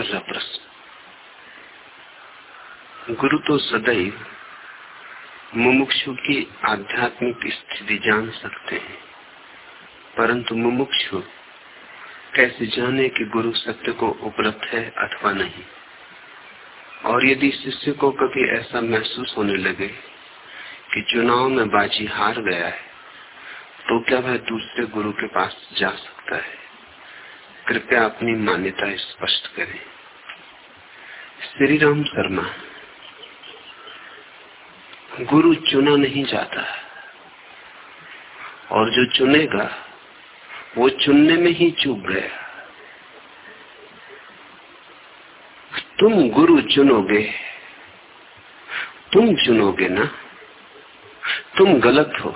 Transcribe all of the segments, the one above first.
पहला प्रश्न। गुरु तो सदैव मुमुक्षु की आध्यात्मिक स्थिति जान सकते हैं। परंतु मुमुक्षु कैसे जाने कि गुरु सत्य को उपलब्ध है अथवा नहीं? और यदि शिष्य को कभी ऐसा महसूस होने लगे कि चुनाव में बाजी हार गया है तो क्या वह दूसरे गुरु के पास जा सकता है? कृपया अपनी मान्यता स्पष्ट करें। श्री राम शर्मा, गुरु चुना नहीं जाता और जो चुनेगा, वो चुनने में ही चूक गया। तुम गुरु चुनोगे, तुम चुनोगे ना? तुम गलत हो,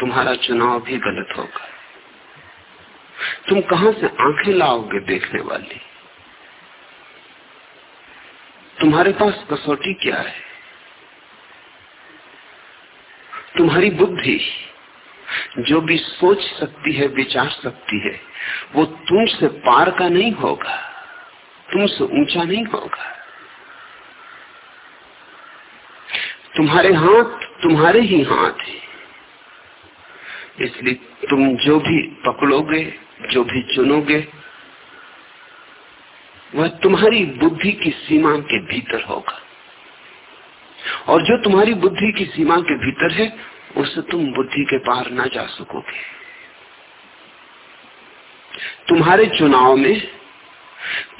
तुम्हारा चुनाव भी गलत होगा। तुम कहाँ से आँखें लाओगे देखने वाली? तुम्हारे पास कसौटी क्या है? तुम्हारी बुद्धि जो भी सोच सकती है, विचार सकती है, वो तुमसे पार का नहीं होगा, तुमसे ऊँचा नहीं होगा। तुम्हारे हाथ तुम्हारे ही हाथ है। इसलिए तुम जो भी पकड़ोगे जो भी चुनोगे, वह तुम्हारी बुद्धि की सीमा के भीतर होगा। और जो तुम्हारी बुद्धि की सीमा के भीतर है, उससे तुम बुद्धि के पार ना जा सकोगे। तुम्हारे चुनाव में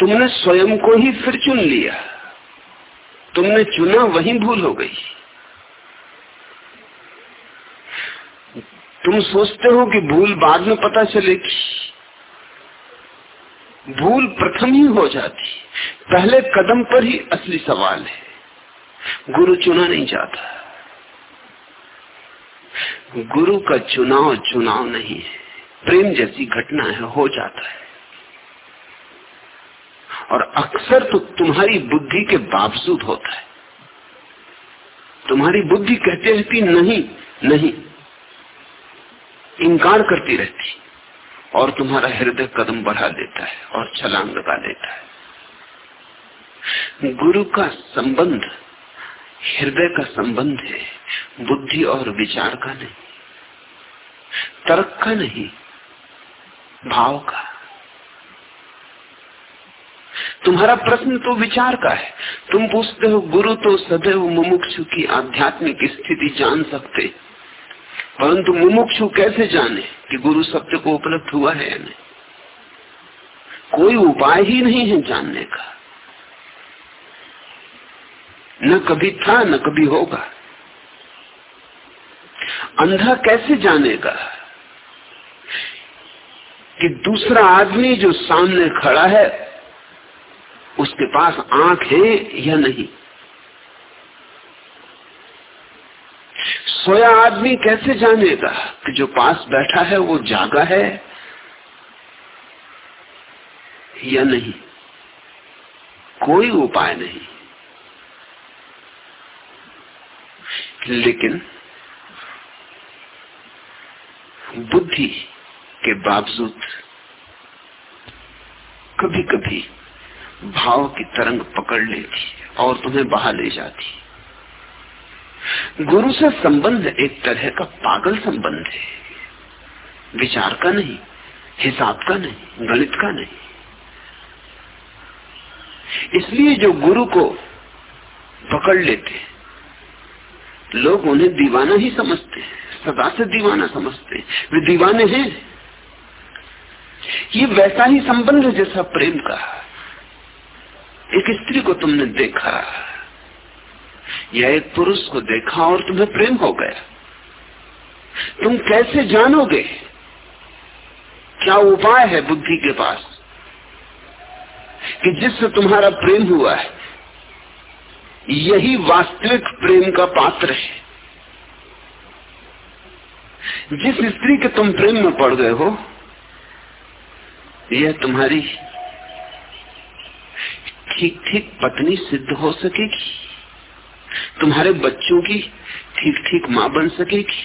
तुमने स्वयं को ही फिर चुन लिया। तुमने चुना, वही भूल हो गई। तुम सोचते हो कि भूल बाद में पता चलेगी। भूल प्रथम ही हो जाती। पहले कदम पर ही असली सवाल है। गुरु चुना नहीं जाता। गुरु का चुनाव चुनाव नहीं है। प्रेम जैसी घटना है, हो जाता है। और अक्सर तो तुम्हारी बुद्धि के बावजूद होता है। तुम्हारी बुद्धि कहते रहती नहीं नहीं। इनकार करती रहती और तुम्हारा हृदय कदम बढ़ा देता है और छलांग लगा देता है। गुरु का संबंध, हृदय का संबंध है, बुद्धि और विचार का नहीं, तर्क का नहीं, भाव का। तुम्हारा प्रश्न तो विचार का है। तुम पूछते हो, गुरु तो सदैव मुमुक्षु की आध्यात्मिक स्थिति जान सकते। परंतु मुमुक्षु कैसे जाने कि गुरु सत्य को उपलब्ध हुआ है या नहीं? कोई उपाय ही नहीं है जानने का। न कभी था, न कभी होगा। अंधा कैसे जानेगा कि दूसरा आदमी जो सामने खड़ा है, उसके पास आँख है या नहीं? सोया आदमी कैसे जानेगा कि जो पास बैठा है वो जागा है या नहीं? कोई उपाय नहीं। लेकिन बुद्धि के बावजूद कभी कभी भाव की तरंग पकड़ लेती और तुम्हें बाहर ले जाती गुरु से संबंध एक तरह का पागल संबंध है। विचार का नहीं, हिसाब का नहीं, गणित का नहीं। इसलिए जो गुरु को पकड़ लेते लोग उन्हें दीवाना ही समझते हैं, सदा से दीवाना समझते हैं। वे दीवाने हैं। ये वैसा ही संबंध है जैसा प्रेम का। एक स्त्री को तुमने देखा। या एक पुरुष को देखा और तुम्हें प्रेम हो गया। तुम कैसे जानोगे? क्या उपाय है बुद्धि के पास? कि जिससे तुम्हारा प्रेम हुआ है, यही वास्तविक प्रेम का पात्र है। जिस स्त्री के तुम प्रेम में पड़ गए हो, यह तुम्हारी ठीक ठीक पत्नी सिद्ध हो सकेगी। तुम्हारे बच्चों की ठीक ठीक माँ बन सकेगी।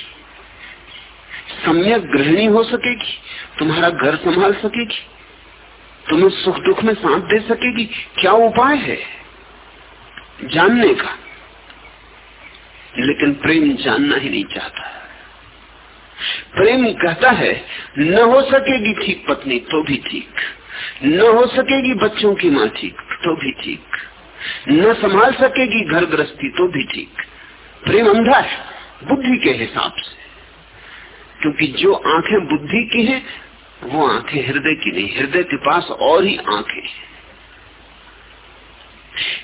सम्यक गृहिणी हो सकेगी। तुम्हारा घर संभाल सकेगी। तुम्हें सुख दुख में साथ दे सकेगी। क्या उपाय है? जानने का। लेकिन प्रेम जानना ही नहीं चाहता। प्रेम कहता है, न हो सकेगी ठीक पत्नी तो भी ठीक। न हो सकेगी बच्चों की माँ ठीक तो भी ठीक। न संभाल सकेगी घर गृहस्थी तो भी ठीक। प्रेम अंधा है, बुद्धि के हिसाब से। क्योंकि जो आँखें बुद्धि की हैं, वो आँखें हृदय की नहीं, हृदय के पास और ही आँखें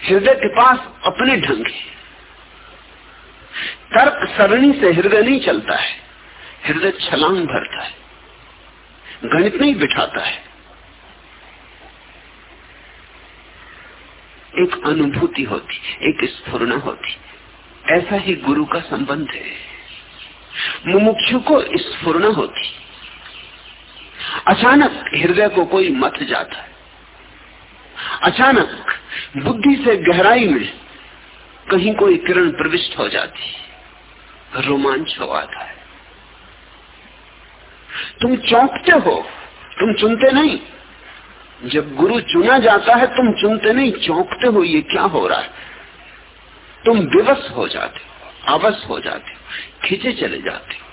हृदय के पास अपने ढंग है। तर्क सरणी से हृदय नहीं चलता है, हृदय छलांग भरता है, गणित नहीं बिठाता है। एक अनुभूति होती, एक स्फुरना होती। ऐसा ही गुरु का संबंध है। मुमुक्षु को स्फुरना होती। अचानक हृदय को कोई मत जाता है। अचानक बुद्धि से गहराई में कहीं कोई किरण प्रविष्ट हो जाती रोमांच हो आता है। तुम चौंकते हो, तुम चुनते नहीं। जब गुरु चुना जाता है, तुम चुनते नहीं, चौंकते हो, ये क्या हो रहा है? तुम विवश हो जाते हो, अवश हो जाते हो, खींचे चले जाते हो।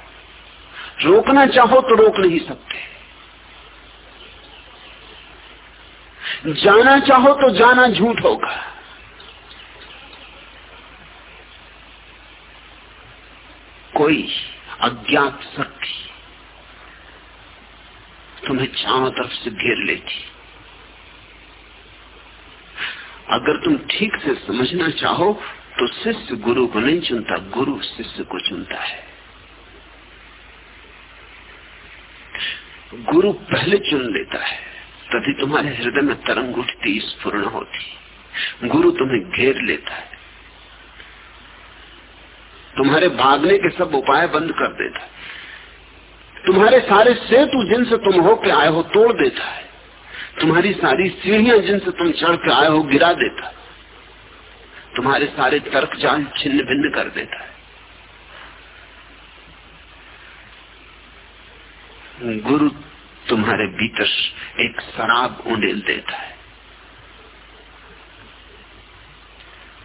रोकना चाहो तो रोक नहीं सकते। जाना चाहो तो जाना झूठ होगा। कोई अज्ञात शक्ति तुम्हें चारों तरफ़ से घेर लेती अगर तुम ठीक से समझना चाहो तो शिष्य गुरु को नहीं चुनता, गुरु शिष्य को चुनता है। गुरु पहले चुन लेता है, तभी तुम्हारे हृदय में तरंग उठती, स्फूर्ण होती। गुरु तुम्हें घेर लेता है। तुम्हारे भागने के सब उपाय बंद कर देता है। तुम्हारे सारे सेतु जिनसे तुम हो के आए हो, तोड़ देता है। तुम्हारी सारी सीढ़ियाँ जिनसे तुम चढ़ के आए हो गिरा देता तुम्हारे सारे तर्क जाल छिन्न भिन्न कर देता है। गुरु तुम्हारे भीतर एक शराब उंडेल देता है।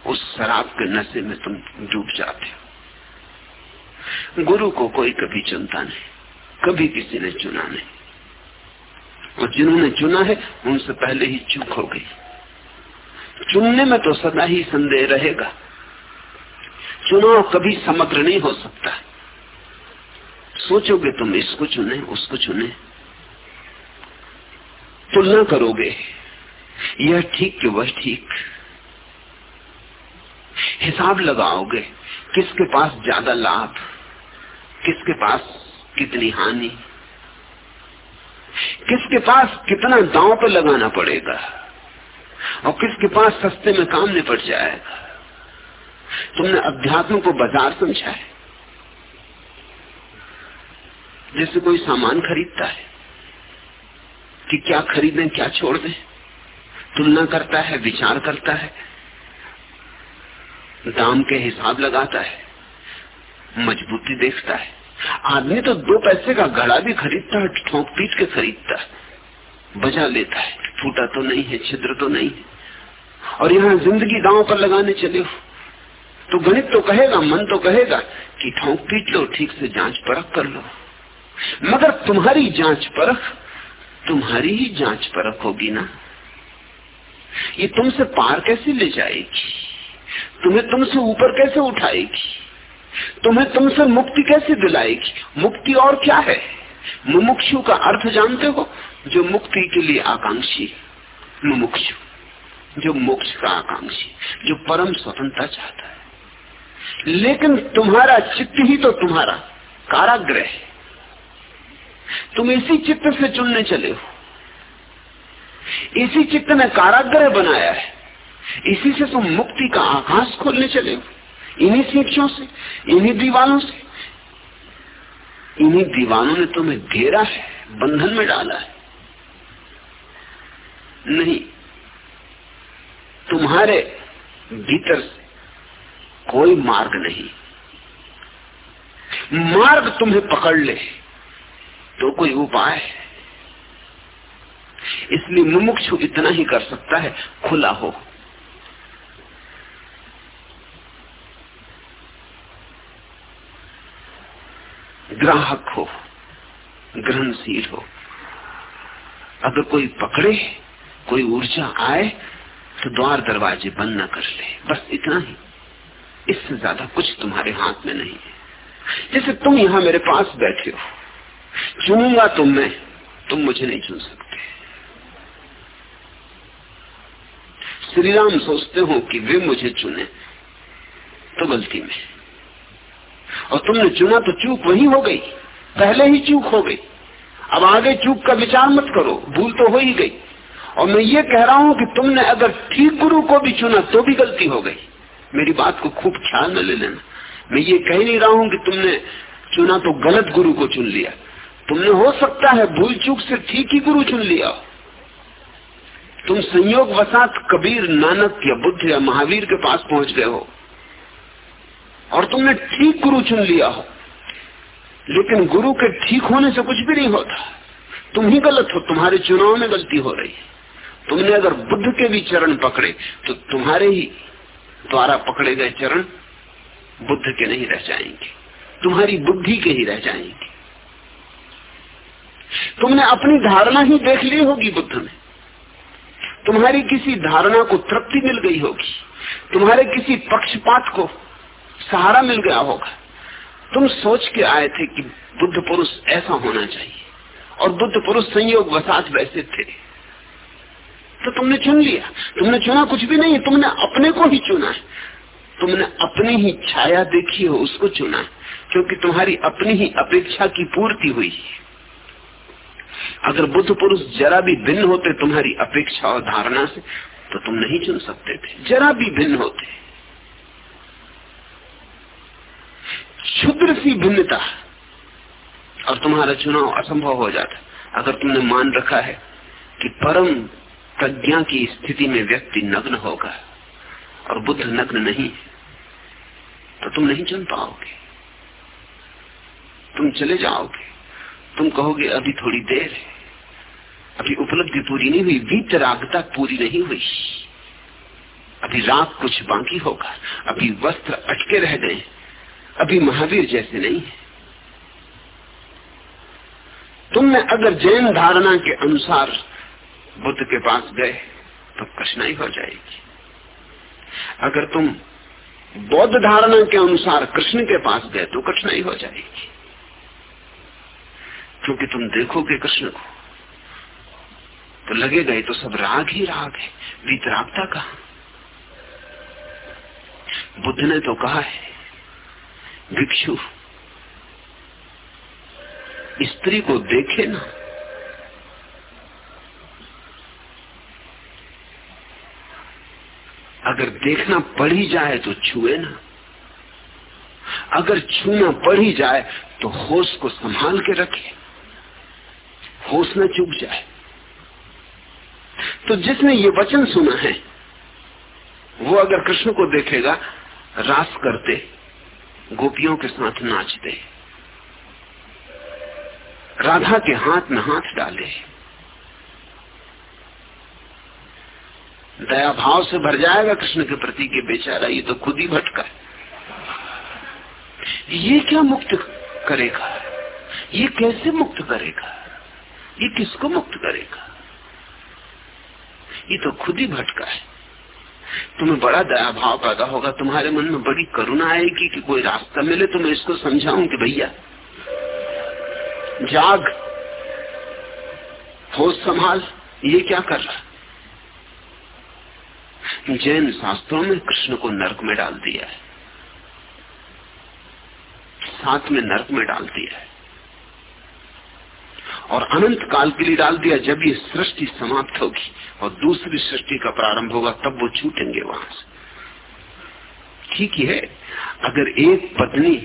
उस शराब के नशे में तुम डूब जाते हो। गुरु को कोई कभी चुनता नहीं, कभी किसी ने चुना नहीं। और जिन्होंने चुना है उनसे पहले ही चूक हो गई। चुनने में तो सदा ही संदेह रहेगा। चुनाव कभी समग्र नहीं हो सकता। सोचोगे तुम, इसको चुने, उसको चुने। तुलना करोगे। यह ठीक कि वह ठीक। हिसाब लगाओगे, किसके पास ज़्यादा लाभ, किसके पास कितनी हानि। किसके पास कितना दांव पे लगाना पड़ेगा? और किसके पास सस्ते में काम निपट जाएगा? तुमने अध्यात्म को बाज़ार समझा है। जैसे कोई सामान खरीदता है, कि क्या खरीदें, क्या छोड़ दें? तुलना करता है, विचार करता है, दाम के हिसाब लगाता है, मजबूती देखता है। आदमी तो दो पैसे का घड़ा भी खरीदता है, ठोंक पीट के खरीदता है। बजा लेता है। फूटा तो नहीं है, छिद्र तो नहीं है। और यहाँ ज़िंदगी दांव पर लगाने चले हो। तो गणित तो कहेगा, मन तो कहेगा कि ठोंक पीट लो, ठीक से जाँच परख कर लो। मगर तुम्हारी जाँच परख, तुम्हारी ही जाँच परख होगी ना। ये तुमसे पार कैसे ले जाएगी? तुम्हें तुमसे ऊपर कैसे उठाएगी? तुम्हें तुमसे मुक्ति कैसे दिलाएगी? मुक्ति और क्या है? मुमुक्षु का अर्थ जानते हो? जो मुक्ति के लिए आकांक्षी मुमुक्षु। जो मोक्ष का आकांक्षी जो परम स्वतंत्रता चाहता है। लेकिन तुम्हारा चित्त ही तो तुम्हारा काराग्रह है। तुम इसी चित्त से चुनने चले हो। इसी चित्त ने काराग्रह बनाया है। इसी से तुम मुक्ति का आकाश खोलने चले हो। इन्हीं शिक्षों से, इन्हीं दीवानों से। इन्हीं दीवानों ने तुम्हें घेरा है, बंधन में डाला है। नहीं, तुम्हारे भीतर से कोई मार्ग नहीं। मार्ग तुम्हें पकड़ ले तो कोई उपाय है। इसलिए मुमुक्षु इतना ही कर सकता है, खुला हो। ग्राहक हो, ग्रहणशील हो। अगर कोई पकड़े, कोई ऊर्जा आए तो द्वार दरवाजे बंद न कर ले। बस इतना ही। इससे ज़्यादा कुछ तुम्हारे हाथ में नहीं है। जैसे तुम यहाँ मेरे पास बैठे हो, चुनूँगा तुम मैं, तुम मुझे नहीं चुन सकते। श्री राम सोचते हो कि वे मुझे चुने तो गलती में। और तुमने चुना तो चूक वही हो गई। पहले ही चूक हो गई। अब आगे चूक का विचार मत करो, भूल तो हो ही गई। और मैं ये कह रहा हूँ कि तुमने अगर ठीक गुरु को भी चुना तो भी गलती हो गई। मेरी बात को खूब ख्याल में ले लेना। मैं ये कह नहीं रहा हूँ कि तुमने चुना तो गलत गुरु को चुन लिया। तुमने हो सकता है भूल चूक से ठीक ही गुरु चुन लिया तुम संयोग वसात कबीर नानक या बुद्ध या महावीर के पास पहुँच गए हो। और तुमने ठीक गुरु चुन लिया हो। लेकिन गुरु के ठीक होने से कुछ भी नहीं होता। तुम ही गलत हो, तुम्हारे चुनाव में गलती हो रही है। तुमने अगर बुद्ध के भी चरण पकड़े तो तुम्हारे ही द्वारा पकड़े गए चरण बुद्ध के नहीं रह जाएँगे। तुम्हारी बुद्धि के ही रह जाएँगे। तुमने अपनी धारणा ही देख ली होगी बुद्ध में। तुम्हारी किसी धारणा को तृप्ति मिल गई होगी। तुम्हारे किसी पक्षपात को सहारा मिल गया होगा। तुम सोच के आए थे कि बुद्ध पुरुष ऐसा होना चाहिए। और बुद्ध पुरुष संयोग वसात वैसे थे। तो तुमने चुन लिया। तुमने चुना कुछ भी नहीं, तुमने अपने को ही चुना है। तुमने अपनी ही छाया देखी हो, उसको चुना क्योंकि तुम्हारी अपनी ही अपेक्षा की पूर्ति हुई अगर बुद्ध पुरुष जरा भी भिन्न होते तुम्हारी अपेक्षा और धारणा से तो तुम नहीं चुन सकते थे। जरा भी भिन्न होते। क्षुद्र सी भिन्नता और तुम्हारा चुनाव असंभव हो जाता। अगर तुमने मान रखा है कि परम प्रज्ञा की स्थिति में व्यक्ति नग्न होगा और बुद्ध नग्न नहीं तो तुम नहीं चुन पाओगे। तुम चले जाओगे। तुम कहोगे, अभी थोड़ी देर है। अभी उपलब्धि पूरी नहीं हुई वीतरागता पूरी नहीं हुई। अभी राग कुछ बाकी होगा। अभी वस्त्र अटके रह गए अभी महावीर जैसे नहीं है। तुमने अगर जैन धारणा के अनुसार बुद्ध के पास गए तो कठिनाई हो जाएगी। अगर तुम बौद्ध धारणा के अनुसार कृष्ण के पास गए तो कठिनाई हो जाएगी। क्योंकि तुम देखोगे कृष्ण को तो लगे गए तो सब राग ही राग है। वीतरागता कहा? बुद्ध ने तो कहा है भिक्षु। स्त्री को देखे ना। अगर देखना पड़ ही जाए तो छुए ना। अगर छूना पड़ ही जाए तो होश को संभाल के रखे। होश न चुक जाए। तो जिसने ये वचन सुना है, वो अगर कृष्ण को देखेगा, रास करते। गोपियों के साथ नाचते राधा के हाथ में हाथ डाले दया भाव से भर जाएगा कृष्ण के प्रति के बेचारा, ये तो खुद ही भटका है। ये क्या मुक्त करेगा? ये कैसे मुक्त करेगा? ये किसको मुक्त करेगा? ये तो खुद ही भटका है। तुम्हें बड़ा दया भाव पैदा होगा। तुम्हारे मन में बड़ी करुणा आएगी कि कोई रास्ता मिले तो मैं इसको समझाऊं कि भैया, जाग, होश संभाल, ये क्या कर रहा जैन शास्त्रों में कृष्ण को नरक में डाल दिया है। साथ में नरक में डाल दिया है। और अनंत काल के लिए डाल दिया जब ये सृष्टि समाप्त होगी। और दूसरी सृष्टि का प्रारंभ होगा, तब वो छूटेंगे वहाँ से। ठीक ही है। अगर एक पत्नी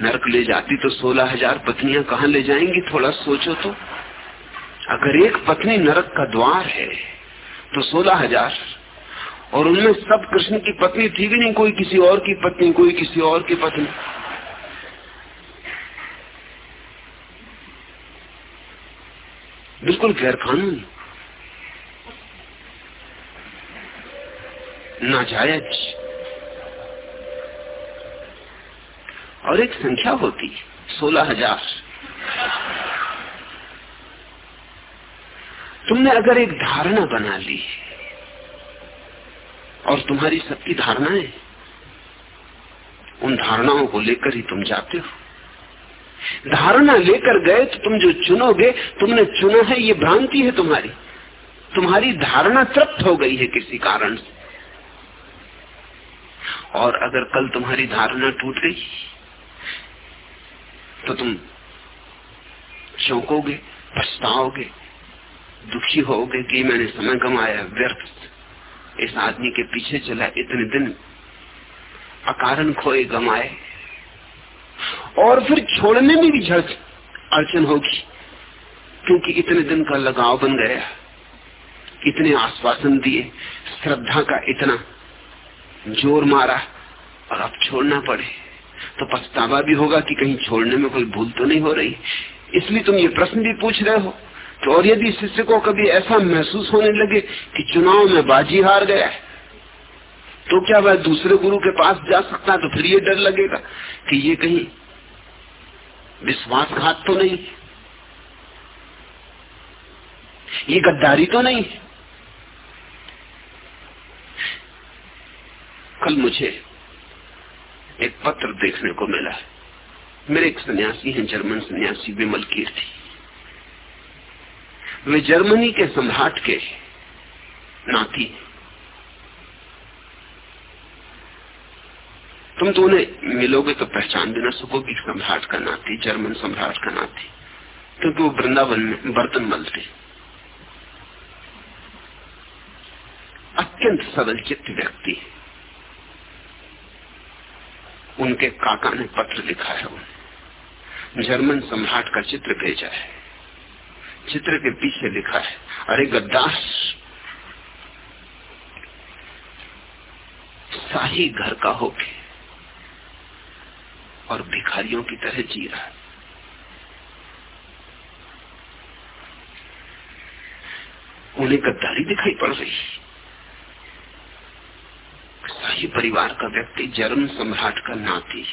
नरक ले जाती तो सोलह हज़ार पत्नियाँ कहा ले जाएँगी, थोड़ा सोचो तो। अगर एक पत्नी नरक का द्वार है तो सोलह हज़ार। और उनमें सब कृष्ण की पत्नी थी भी नहीं, कोई किसी और की पत्नी, कोई किसी और की पत्नी। बिल्कुल गैर कानूनी नाजायज और एक संख्या होती, सोलह हज़ार। तुमने अगर एक धारणा बना ली, और तुम्हारी सबकी धारणाएँ, उन धारणाओं को लेकर ही तुम जाते हो। धारणा लेकर गए तो तुम जो चुनोगे, तुमने चुना है, ये भ्रांति है तुम्हारी। तुम्हारी धारणा तृप्त हो गई है किसी कारण से। और अगर कल तुम्हारी धारणा टूट गई तो तुम चौंकोगे, पछताओगे, दुखी होगे कि मैंने समय गंवाया, व्यर्थ। इस आदमी के पीछे चला इतने दिन, अकारण खोए गमाए और फिर छोड़ने में भी झड़ अड़चन होगी, क्योंकि इतने दिन का लगाव बन गया। इतने आश्वासन दिए, श्रद्धा का इतना ज़ोर मारा और अब छोड़ना पड़े। तो पछतावा भी होगा कि कहीं छोड़ने में कोई भूल तो नहीं हो रही। इसलिए तुम ये प्रश्न भी पूछ रहे हो। तो और यदि शिष्य को कभी ऐसा महसूस होने लगे कि चुनाव में बाजी हार गया है तो क्या वह दूसरे गुरु के पास जा सकता है? तो फिर ये डर लगेगा कि ये कहीं विश्वासघात तो नहीं ये गद्दारी तो नहीं कल मुझे एक पत्र देखने को मिला। मेरे एक सन्यासी हैं, जर्मन सन्यासी विमल कीर्ति। वे जर्मनी के सम्राट के नाती तुम तो उन्हें मिलोगे तो पहचान भी ना सकोगे सम्राट का नाती, जर्मन सम्राट का नाती, क्योंकि वो वृंदावन में बर्तन मलते अत्यंत सरल चित्त व्यक्ति उनके काका ने पत्र लिखा है उन्हें जर्मन सम्राट का चित्र भेजा है। चित्र के पीछे लिखा है, अरे गद्दार, शाही घर का होके और भिखारियों की तरह जी रहा है। उन्हें गद्दारी दिखाई पड़ रही शाही परिवार का व्यक्ति जर्म सम्राट का नाती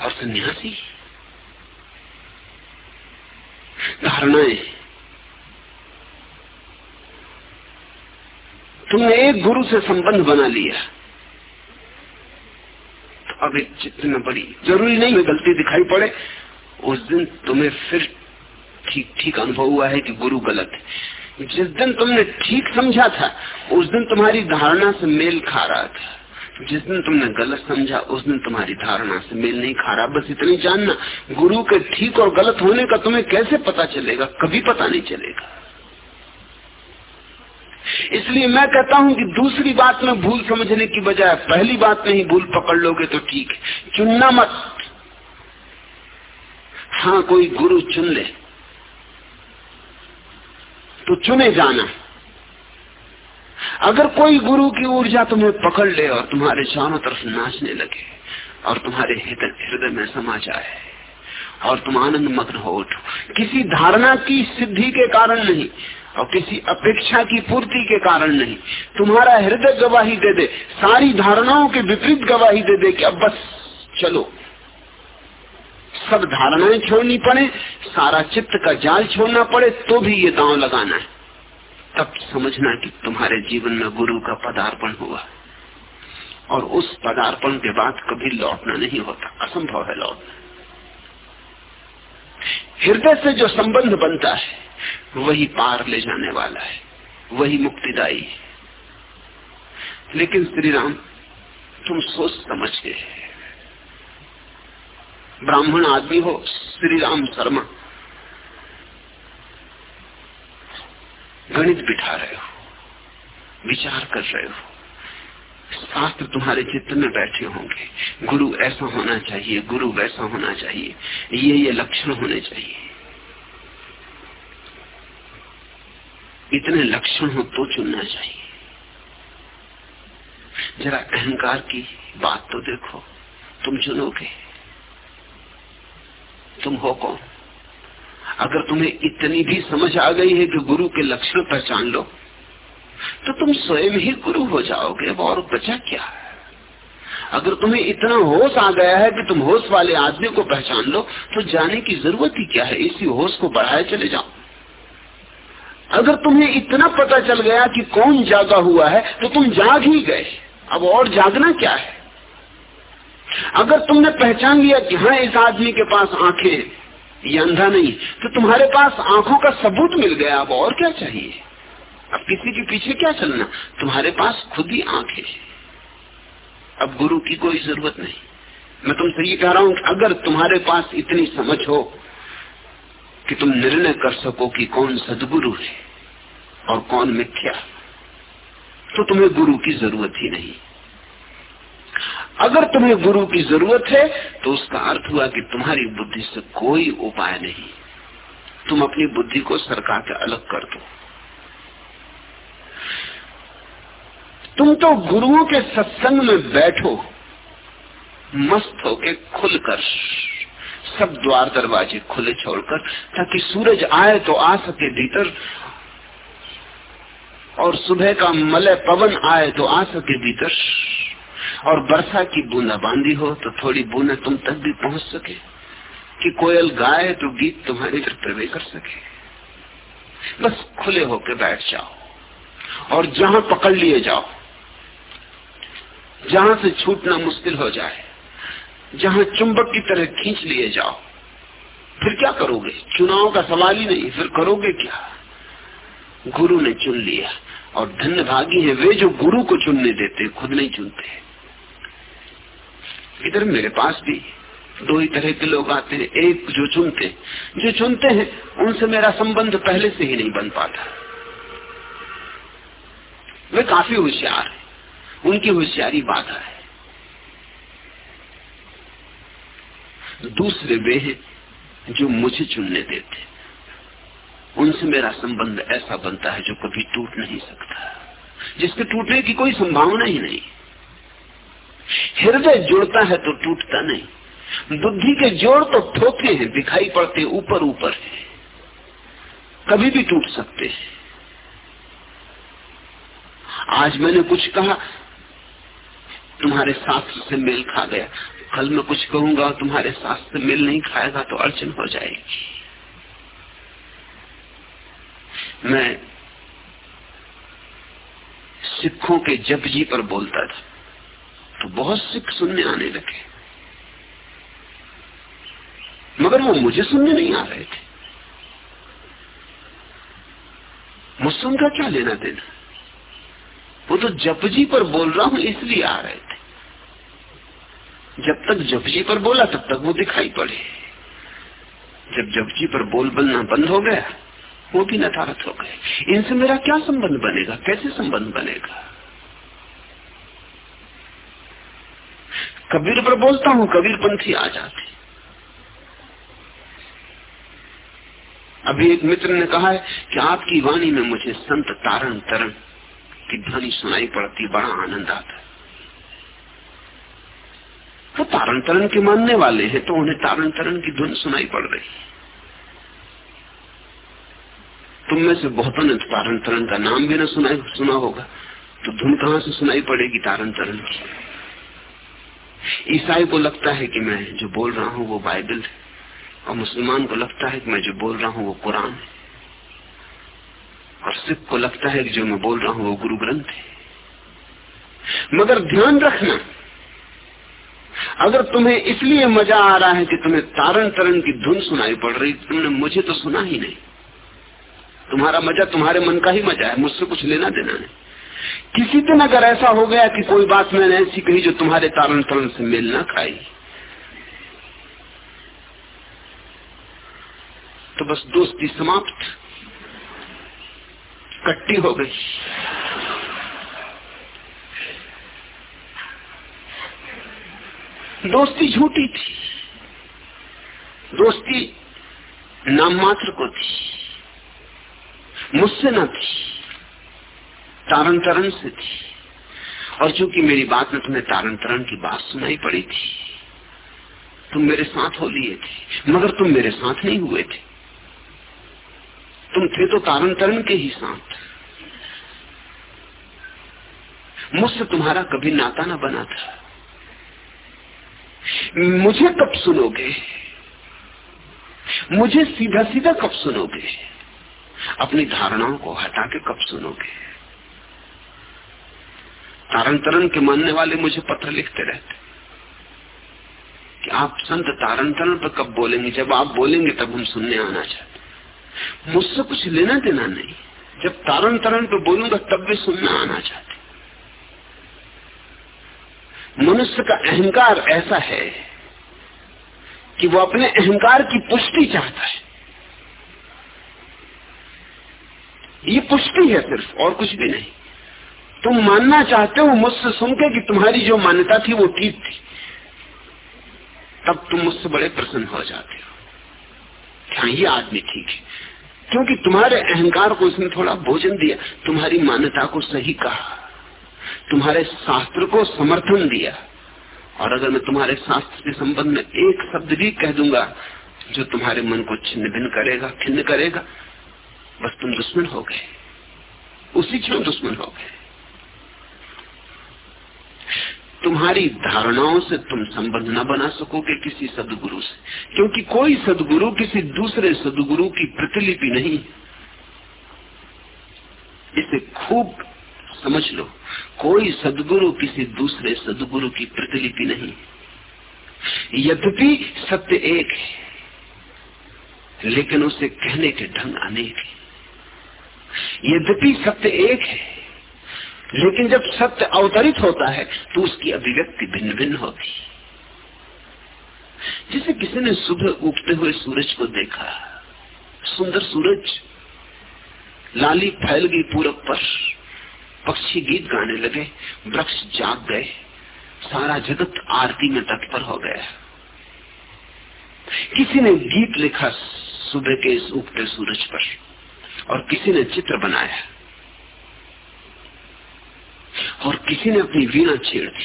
और सन्यासी धारणाएँ तुमने एक गुरु से संबंध बना लिया। तो अब एक चित्त बड़ी ज़रूरी नहीं है, गलती दिखाई पड़े। उस दिन तुम्हें फिर ठीक ठीक अनुभव हुआ है कि गुरु गलत है। जिस दिन तुमने ठीक समझा था, उस दिन तुम्हारी धारणा से मेल खा रहा था। जिस दिन तुमने गलत समझा, उस दिन तुम्हारी धारणा से मेल नहीं खा रहा। बस इतनी जानना, गुरु के ठीक और गलत होने का तुम्हें कैसे पता चलेगा? कभी पता नहीं चलेगा। इसलिए मैं कहता हूँ कि दूसरी बात में भूल समझने की बजाय, पहली बात में ही भूल पकड़ लोगे तो ठीक है। चुनना मत। हाँ कोई गुरु चुन ले। तो चुने जाना। अगर कोई गुरु की ऊर्जा तुम्हें पकड़ ले और तुम्हारे चारों तरफ़ नाचने लगे और तुम्हारे हृदय में समा जाए और तुम आनंद मग्न हो उठो। किसी धारणा की सिद्धि के कारण नहीं और किसी अपेक्षा की पूर्ति के कारण नहीं। तुम्हारा हृदय गवाही दे दे, सारी धारणाओं के विपरीत गवाही दे दे कि अब बस चलो। सब धारणाएँ छोड़नी पड़े, सारा चित्त का जाल छोड़ना पड़े तो भी ये दांव लगाना है। तब समझना कि तुम्हारे जीवन में गुरु का पदार्पण हुआ। और उस पदार्पण के बाद कभी लौटना नहीं होता। असंभव है लौटना। हृदय से जो संबंध बनता है, वही पार ले जाने वाला है, वही मुक्तिदायी है। लेकिन श्री राम तुम सोच समझ के ब्राह्मण आदमी हो श्री राम शर्मा। गणित बिठा रहे हो, विचार कर रहे हो। शास्त्र तुम्हारे चित्त में बैठे होंगे। गुरु ऐसा होना चाहिए, गुरु वैसा होना चाहिए। ये ये लक्षण होने चाहिए। इतने लक्षण हो तो चुनना चाहिए। जरा अहंकार की बात तो देखो, तुम चुनोगे। तुम हो कौन? अगर तुम्हें इतनी भी समझ आ गई है कि गुरु के लक्षण पहचान लो तो तुम स्वयं ही गुरु हो जाओगे और बचा क्या है? अगर तुम्हें इतना होश आ गया है कि तुम होश वाले आदमी को पहचान लो तो जाने की ज़रूरत ही क्या है? इसी होश को बढ़ाए चले जाओ। अगर तुम्हें इतना पता चल गया कि कौन जागा हुआ है तो तुम जाग ही गए। अब और जागना क्या है? अगर तुमने पहचान लिया कि हाँ इस आदमी के पास आँखें ये अंधा नहीं तो तुम्हारे पास आँखों का सबूत मिल गया, अब और क्या चाहिए? अब किसी के पीछे क्या चलना? तुम्हारे पास खुद ही आँखें अब गुरु की कोई ज़रूरत नहीं। मैं तुमसे ये कह रहा हूँ अगर तुम्हारे पास इतनी समझ हो कि तुम निर्णय कर सको कि कौन सदगुरु है और कौन मिथ्या तो तुम्हें गुरु की ज़रूरत ही नहीं। अगर तुम्हें गुरु की ज़रूरत है तो उसका अर्थ हुआ कि तुम्हारी बुद्धि से कोई उपाय नहीं। तुम अपनी बुद्धि को सरकार के अलग कर दो। तुम तो गुरुओं के सत्संग में बैठो, मस्त होके खुलकर, सब द्वार दरवाजे खुले छोड़कर, ताकि सूरज आए तो आ सके भीतर, और सुबह का मलय पवन आए तो आ सके भीतर। और वर्षा की बूंदा बांदी हो तो थोड़ी बूंदे तुम तक भी पहुँच सके कि कोयल गाए तो गीत तुम्हारे घर प्रवेश कर सके। बस खुले होके बैठ जाओ और जहाँ पकड़ लिए जाओ, जहाँ से छूटना मुश्किल हो जाए, जहाँ चुंबक की तरह खींच लिए जाओ, फिर क्या करोगे? चुनाव का सवाल ही नहीं, फिर करोगे क्या? गुरु ने चुन लिया और धन्य भागी है वे जो गुरु को चुनने देते, खुद नहीं चुनते। इधर मेरे पास भी दो ही तरह के लोग आते हैं, एक जो चुनते जो चुनते हैं, उनसे मेरा संबंध पहले से ही नहीं बन पाता। वे काफ़ी होशियार है। उनकी होशियारी बाधा है। दूसरे वे हैं जो मुझे चुनने देते उनसे मेरा संबंध ऐसा बनता है जो कभी टूट नहीं सकता। जिसके टूटने की कोई संभावना ही नहीं। हृदय जुड़ता है तो टूटता नहीं। बुद्धि के जोड़ तो ठोके हैं, दिखाई पड़ते ऊपर ऊपर है। कभी भी टूट सकते हैं। आज मैंने कुछ कहा, तुम्हारे शास्त्र से मेल खा गया। कल मैं कुछ कहूँगा, तुम्हारे शास्त्र से मेल नहीं खाएगा तो अड़चन हो जाएगी। मैं सिखों के जप जी पर बोलता था। तो बहुत सिख सुनने आने लगे। मगर वो मुझे सुनने नहीं आ रहे थे। मुझसे उनका क्या लेना देना? वो तो जपजी पर बोल रहा हूँ, इसलिए आ रहे थे। जब तक जपजी पर बोला, तब तक वो दिखाई पड़े। जब जपजी पर बोल बोलना बंद हो गया, वो भी नथारत हो। गए इनसे मेरा क्या संबंध बनेगा? कैसे संबंध बनेगा? कबीर पर बोलता हूँ, कबीर पंथी आ जाते अभी एक मित्र ने कहा है कि आपकी वाणी में मुझे संत तारण तरण की ध्वनि सुनाई पड़ती, बड़ा आनंद आता है। वो तारण तरण के मानने वाले हैं तो उन्हें तारण तरण की धुन सुनाई पड़ रही तुम में से बहुतों ने तारण तरण का नाम भी ना सुना सुना होगा तो धुन कहाँ से सुनाई पड़ेगी तारण तरण की? ईसाई को लगता है कि मैं जो बोल रहा हूँ वो बाइबल है, और मुसलमान को लगता है कि मैं जो बोल रहा हूँ वो कुरान है। और सिख को लगता है कि जो मैं बोल रहा हूँ वो गुरु ग्रंथ है। मगर ध्यान रखना, अगर तुम्हें इसलिए मज़ा आ रहा है कि तुम्हें तारण तरण की धुन सुनाई पड़ रही, तुमने मुझे तो सुना ही नहीं। तुम्हारा मज़ा तुम्हारे मन का ही मज़ा है, मुझसे कुछ लेना देना नहीं। किसी दिन अगर ऐसा हो गया कि कोई बात मैंने ऐसी कही जो तुम्हारे तारण तरण से मेल ना खाई? तो बस दोस्ती समाप्त। कट्टी हो गई। दोस्ती झूठी थी। दोस्ती नाम मात्र को थी। मुझसे न थी। तारण तरण से थी। और चूँकि मेरी बात में तुम्हें तारण तरण की बात सुनाई पड़ी थी, तुम मेरे साथ हो लिए थे, मगर तुम मेरे साथ नहीं हुए थे। तुम थे तो तारण तरण के ही साथ। मुझसे तुम्हारा कभी नाता ना बना था। मुझे कब सुनोगे? मुझे सीधा सीधा कब सुनोगे? अपनी धारणाओं को हटा के कब सुनोगे? तारण तरण के मानने वाले मुझे पत्र लिखते रहते। कि आप संत तारण तरण पर कब बोलेंगे? जब आप बोलेंगे, तब हम सुनने आना चाहते मुझसे कुछ लेना देना नहीं। जब तारण तरण पर बोलूँगा, तब भी सुनना आना चाहते मनुष्य का अहंकार ऐसा है कि वो अपने अहंकार की पुष्टि चाहता है। ये पुष्टि है सिर्फ़, और कुछ भी नहीं। तुम मानना चाहते हो मुझसे सुन के कि तुम्हारी जो मान्यता थी वो ठीक थी। तब तुम मुझसे बड़े प्रसन्न हो जाते हो। क्या ये आदमी ठीक है? क्योंकि तुम्हारे अहंकार को उसने थोड़ा भोजन दिया, तुम्हारी मान्यता को सही कहा, तुम्हारे शास्त्र को समर्थन दिया। और अगर मैं तुम्हारे शास्त्र के संबंध में एक शब्द भी कह दूँगा, जो तुम्हारे मन को छिन्न भिन्न करेगा, खिन्न करेगा, बस तुम दुश्मन हो गए। उसी क्षण दुश्मन हो गए। तुम्हारी धारणाओं से तुम संबंध न बना सकोगे किसी सदगुरु से। क्योंकि कोई सदगुरु किसी दूसरे सदगुरु की प्रतिलिपि नहीं। इसे खूब समझ लो। कोई सदगुरु किसी दूसरे सदगुरु की प्रतिलिपि नहीं। यद्यपि सत्य एक है, लेकिन उसे कहने के ढंग अनेक है। यद्यपि सत्य एक है लेकिन जब सत्य अवतरित होता है तो उसकी अभिव्यक्ति भिन्न भिन्न होती जिसे किसी ने सुबह उगते हुए सूरज को देखा, सुंदर सूरज, लाली फैल गई पूरब पर, पक्षी गीत गाने लगे, वृक्ष जाग गए, सारा जगत आरती में तत्पर हो गया। किसी ने गीत लिखा सुबह के इस उगते सूरज पर, और किसी ने चित्र बनाया। और किसी ने अपनी वीणा छेड़ दी।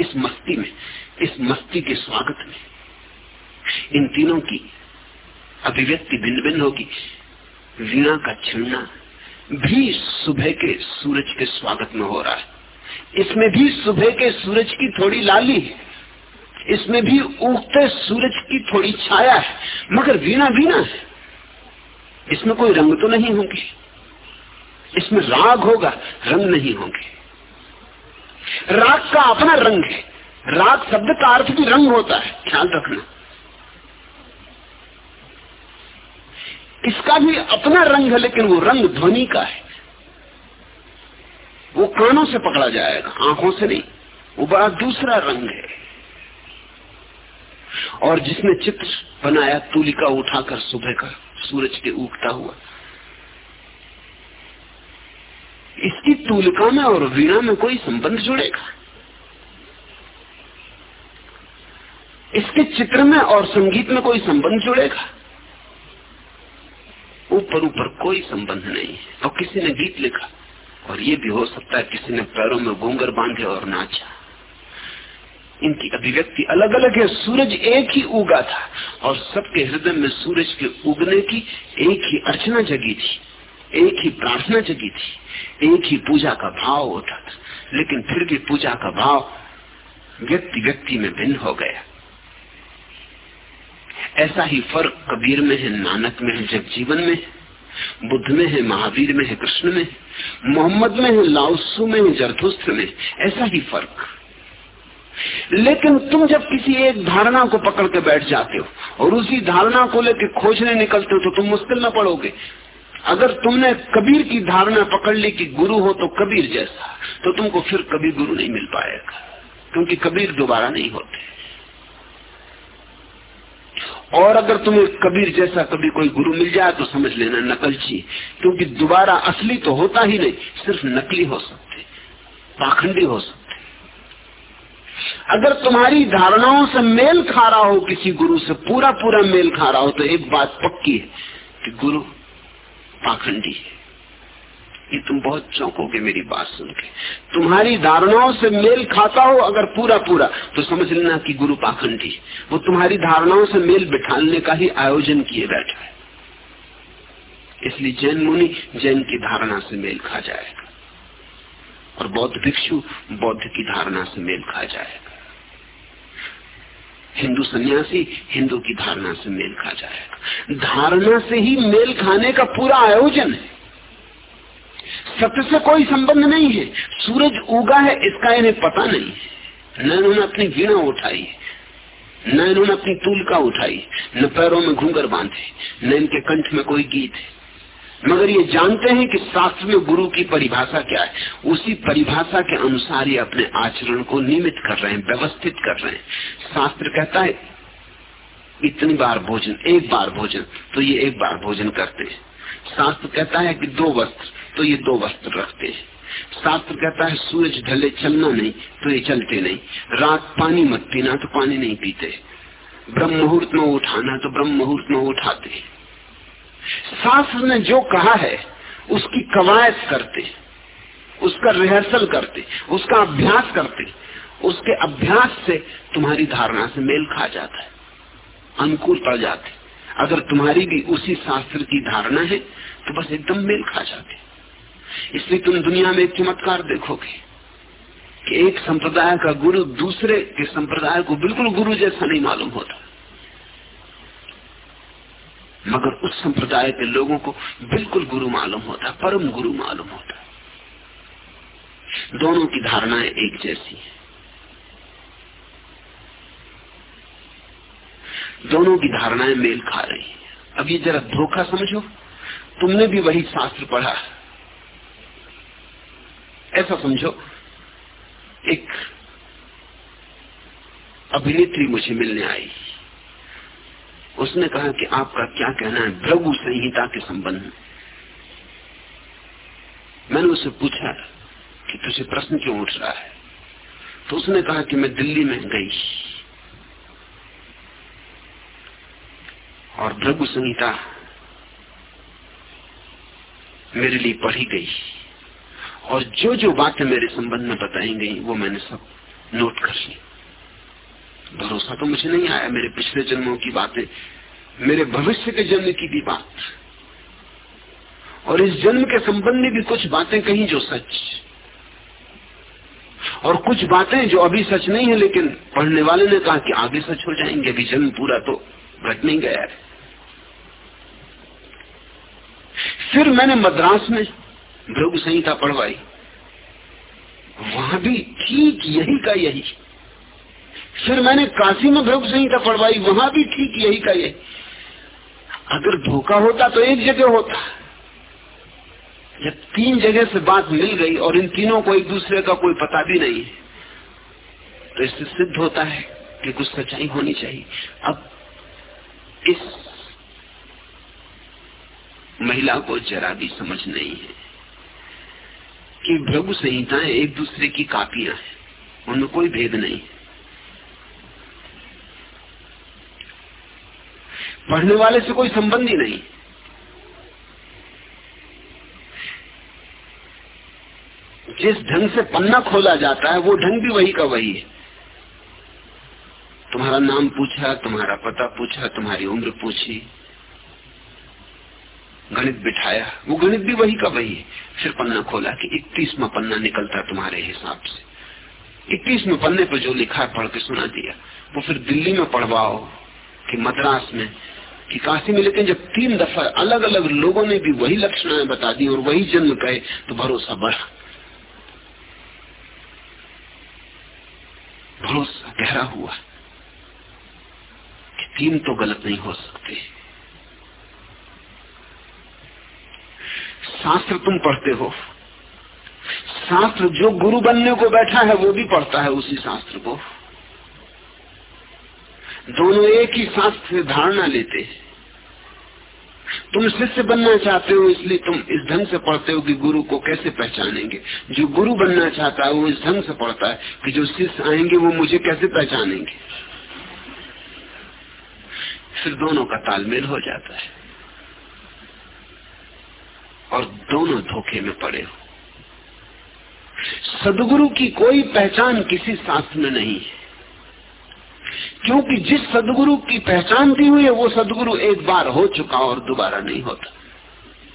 इस मस्ती में, इस मस्ती के स्वागत में, इन तीनों की अभिव्यक्ति भिन्न भिन्न होगी। वीणा का छिड़ना भी सुबह के सूरज के स्वागत में हो रहा है। इसमें भी सुबह के सूरज की थोड़ी लाली है। इसमें भी उगते सूरज की थोड़ी छाया है। मगर वीणा वीणा है। इसमें कोई रंग तो नहीं होंगे। इसमें राग होगा, रंग नहीं होंगे। राग का अपना रंग है। राग शब्द का अर्थ भी रंग होता है, ख्याल रखना। इसका भी अपना रंग है, लेकिन वो रंग ध्वनि का है। वो कानों से पकड़ा जाएगा, आँखों से नहीं। वो बड़ा दूसरा रंग है। और जिसने चित्र बनाया, तुलिका उठाकर सुबह का सूरज के उगता हुआ इसकी तुलिका में और वीणा में कोई संबंध जुड़ेगा? इसके चित्र में और संगीत में कोई संबंध जुड़ेगा? ऊपर ऊपर कोई संबंध नहीं है। और किसी ने गीत लिखा, और ये भी हो सकता है किसी ने पैरों में घूंगर बांधे और नाचा। इनकी अभिव्यक्ति अलग अलग है। सूरज एक ही उगा था, और सबके हृदय में सूरज के उगने की एक ही अर्चना जगी थी, एक ही प्रार्थना जगी थी। एक ही पूजा का भाव होता था, लेकिन फिर भी पूजा का भाव व्यक्ति व्यक्ति में भिन्न हो गया। ऐसा ही फ़र्क कबीर में है, नानक में है जग जीवन में बुद्ध में है, महावीर में है, कृष्ण में मोहम्मद में है लाउसू में है जरथुस्त्र में ऐसा ही फ़र्क। लेकिन तुम जब किसी एक धारणा को पकड़ के बैठ जाते हो और उसी धारणा को लेकर खोजने निकलते हो तो तुम मुश्किल में पड़ोगे। अगर तुमने कबीर की धारणा पकड़ ली कि गुरु हो तो कबीर जैसा तो तुमको फिर कभी गुरु नहीं मिल पाएगा, क्योंकि कबीर दोबारा नहीं होते। और अगर तुम्हें कबीर जैसा कभी कोई गुरु मिल जाए तो समझ लेना नकलची क्योंकि दोबारा असली तो होता ही नहीं, सिर्फ़ नकली हो सकते, पाखंडी हो सकते। अगर तुम्हारी धारणाओं से मेल खा रहा हो, किसी गुरु से पूरा पूरा मेल खा रहा हो तो एक बात पक्की है कि गुरु पाखंडी। ये तुम बहुत चौंकोगे मेरी बात सुन के। तुम्हारी धारणाओं से मेल खाता हो अगर पूरा पूरा तो समझ लेना कि गुरु पाखंडी, वो तुम्हारी धारणाओं से मेल बिठाने का ही आयोजन किए बैठा है। इसलिए जैन मुनि जैन की धारणा से मेल खा जाएगा। और बौद्ध भिक्षु बौद्ध की धारणा से मेल खा जाएगा। हिंदू सन्यासी हिंदू की धारणा से मेल खा जाएगा धारणा से ही मेल खाने का पूरा आयोजन है। सत्य से कोई संबंध नहीं है। सूरज उगा है, इसका इन्हें पता नहीं है। न इन्होंने अपनी वीणा उठाई न इन्होंने अपनी तूलका उठाई न पैरों में घूंगर बांधे, न इनके कंठ में कोई गीत है। मगर ये जानते हैं कि शास्त्र में गुरु की परिभाषा क्या है। उसी परिभाषा के अनुसार ये अपने आचरण को नियमित कर रहे हैं, व्यवस्थित कर रहे हैं। शास्त्र कहता है, इतनी बार भोजन, एक बार भोजन तो ये एक बार भोजन करते हैं। शास्त्र कहता है कि दो वस्त्र तो ये दो वस्त्र रखते हैं। शास्त्र कहता है, सूरज ढले चलना नहीं तो ये चलते नहीं। रात पानी मत पीना तो पानी नहीं पीते। ब्रह्म मुहूर्त में उठाना तो ब्रह्म मुहूर्त में उठाते शास्त्र ने जो कहा है, उसकी कवायद करते, उसका रिहर्सल करते, उसका अभ्यास करते, उसके अभ्यास से तुम्हारी धारणा से मेल खा जाता है, अनुकूल पड़ जाते। अगर तुम्हारी भी उसी शास्त्र की धारणा है तो बस एकदम मेल खा जाते। इसलिए तुम दुनिया में एक चमत्कार देखोगे कि एक संप्रदाय का गुरु दूसरे के संप्रदाय को बिल्कुल गुरु जैसा नहीं मालूम होता। मगर उस संप्रदाय के लोगों को बिल्कुल गुरु मालूम होता है परम गुरु मालूम होता। है दोनों की धारणाएँ एक जैसी है। दोनों की धारणाएँ मेल खा रही है। अब ये जरा धोखा समझो, तुमने भी वही शास्त्र पढ़ा। ऐसा समझो, एक अभिनेत्री मुझे मिलने आई। उसने कहा कि आपका क्या कहना है? भ्रगु संहिता के संबंध में। मैंने उससे पूछा कि तुझे प्रश्न क्यों उठ रहा है? तो उसने कहा कि मैं दिल्ली में गई। और भ्रगु संहिता मेरे लिए पढ़ी गई। और जो जो बातें मेरे संबंध में बताई गई, वो मैंने सब नोट कर ली। भरोसा तो मुझे नहीं आया, मेरे पिछले जन्मों की बातें, मेरे भविष्य के जन्म की भी बात। और इस जन्म के संबंध में भी कुछ बातें कही जो सच, और कुछ बातें जो अभी सच नहीं है, लेकिन पढ़ने वाले ने कहा कि आगे सच हो जाएँगे, अभी जन्म पूरा तो घट नहीं गया है। फिर मैंने मद्रास में भृगु संहिता पढ़वाई। वहाँ भी ठीक यही का यही। फिर मैंने काशी में भृगु संहिता पढ़वाई, वहाँ भी ठीक यही का यही अगर धोखा होता तो एक जगह होता। जब तीन जगह से बात मिल गई और इन तीनों को एक दूसरे का कोई पता भी नहीं है तो इससे सिद्ध होता है कि कुछ सच्चाई होनी चाहिए। अब इस महिला को जरा भी समझ नहीं है कि भ्रगु संहिताएँ एक दूसरे की कापियाँ हैं, उनमें कोई भेद नहीं पढ़ने वाले से कोई संबंध ही नहीं। जिस ढंग से पन्ना खोला जाता है, वो ढंग भी वही का वही है। तुम्हारा नाम पूछा, तुम्हारा पता पूछा, तुम्हारी उम्र पूछी, गणित बिठाया, वो गणित भी वही का वही है। फिर पन्ना खोला कि इकतीसवा पन्ना निकलता तुम्हारे हिसाब से। इकतीसवें पन्ने पर जो लिखा पढ़ के सुना दिया। वो फिर दिल्ली में पढ़वाओ कि मद्रास में कि काशी में लेकिन जब तीन दफ़ा अलग अलग लोगों ने भी वही लक्षणाएँ बता दी और वही जन्म कहे तो भरोसा बढ़ा। भरोसा गहरा हुआ कि तीन तो गलत नहीं हो सकते। शास्त्र तुम पढ़ते हो। शास्त्र जो गुरु बनने को बैठा है, वो भी पढ़ता है उसी शास्त्र को। दोनों एक ही शास्त्र से धारणा लेते हैं। तुम शिष्य बनना चाहते हो, इसलिए तुम इस ढंग से पढ़ते हो कि गुरु को कैसे पहचानेंगे। जो गुरु बनना चाहता है, वो इस ढंग से पढ़ता है कि जो शिष्य आएँगे, वो मुझे कैसे पहचानेंगे। फिर दोनों का तालमेल हो जाता है। और दोनों धोखे में पड़े हो। सदगुरु की कोई पहचान किसी शास्त्र में नहीं है। क्योंकि जिस सदगुरु की पहचान दी हुई है, वो सदगुरु एक बार हो चुका और दोबारा नहीं होता।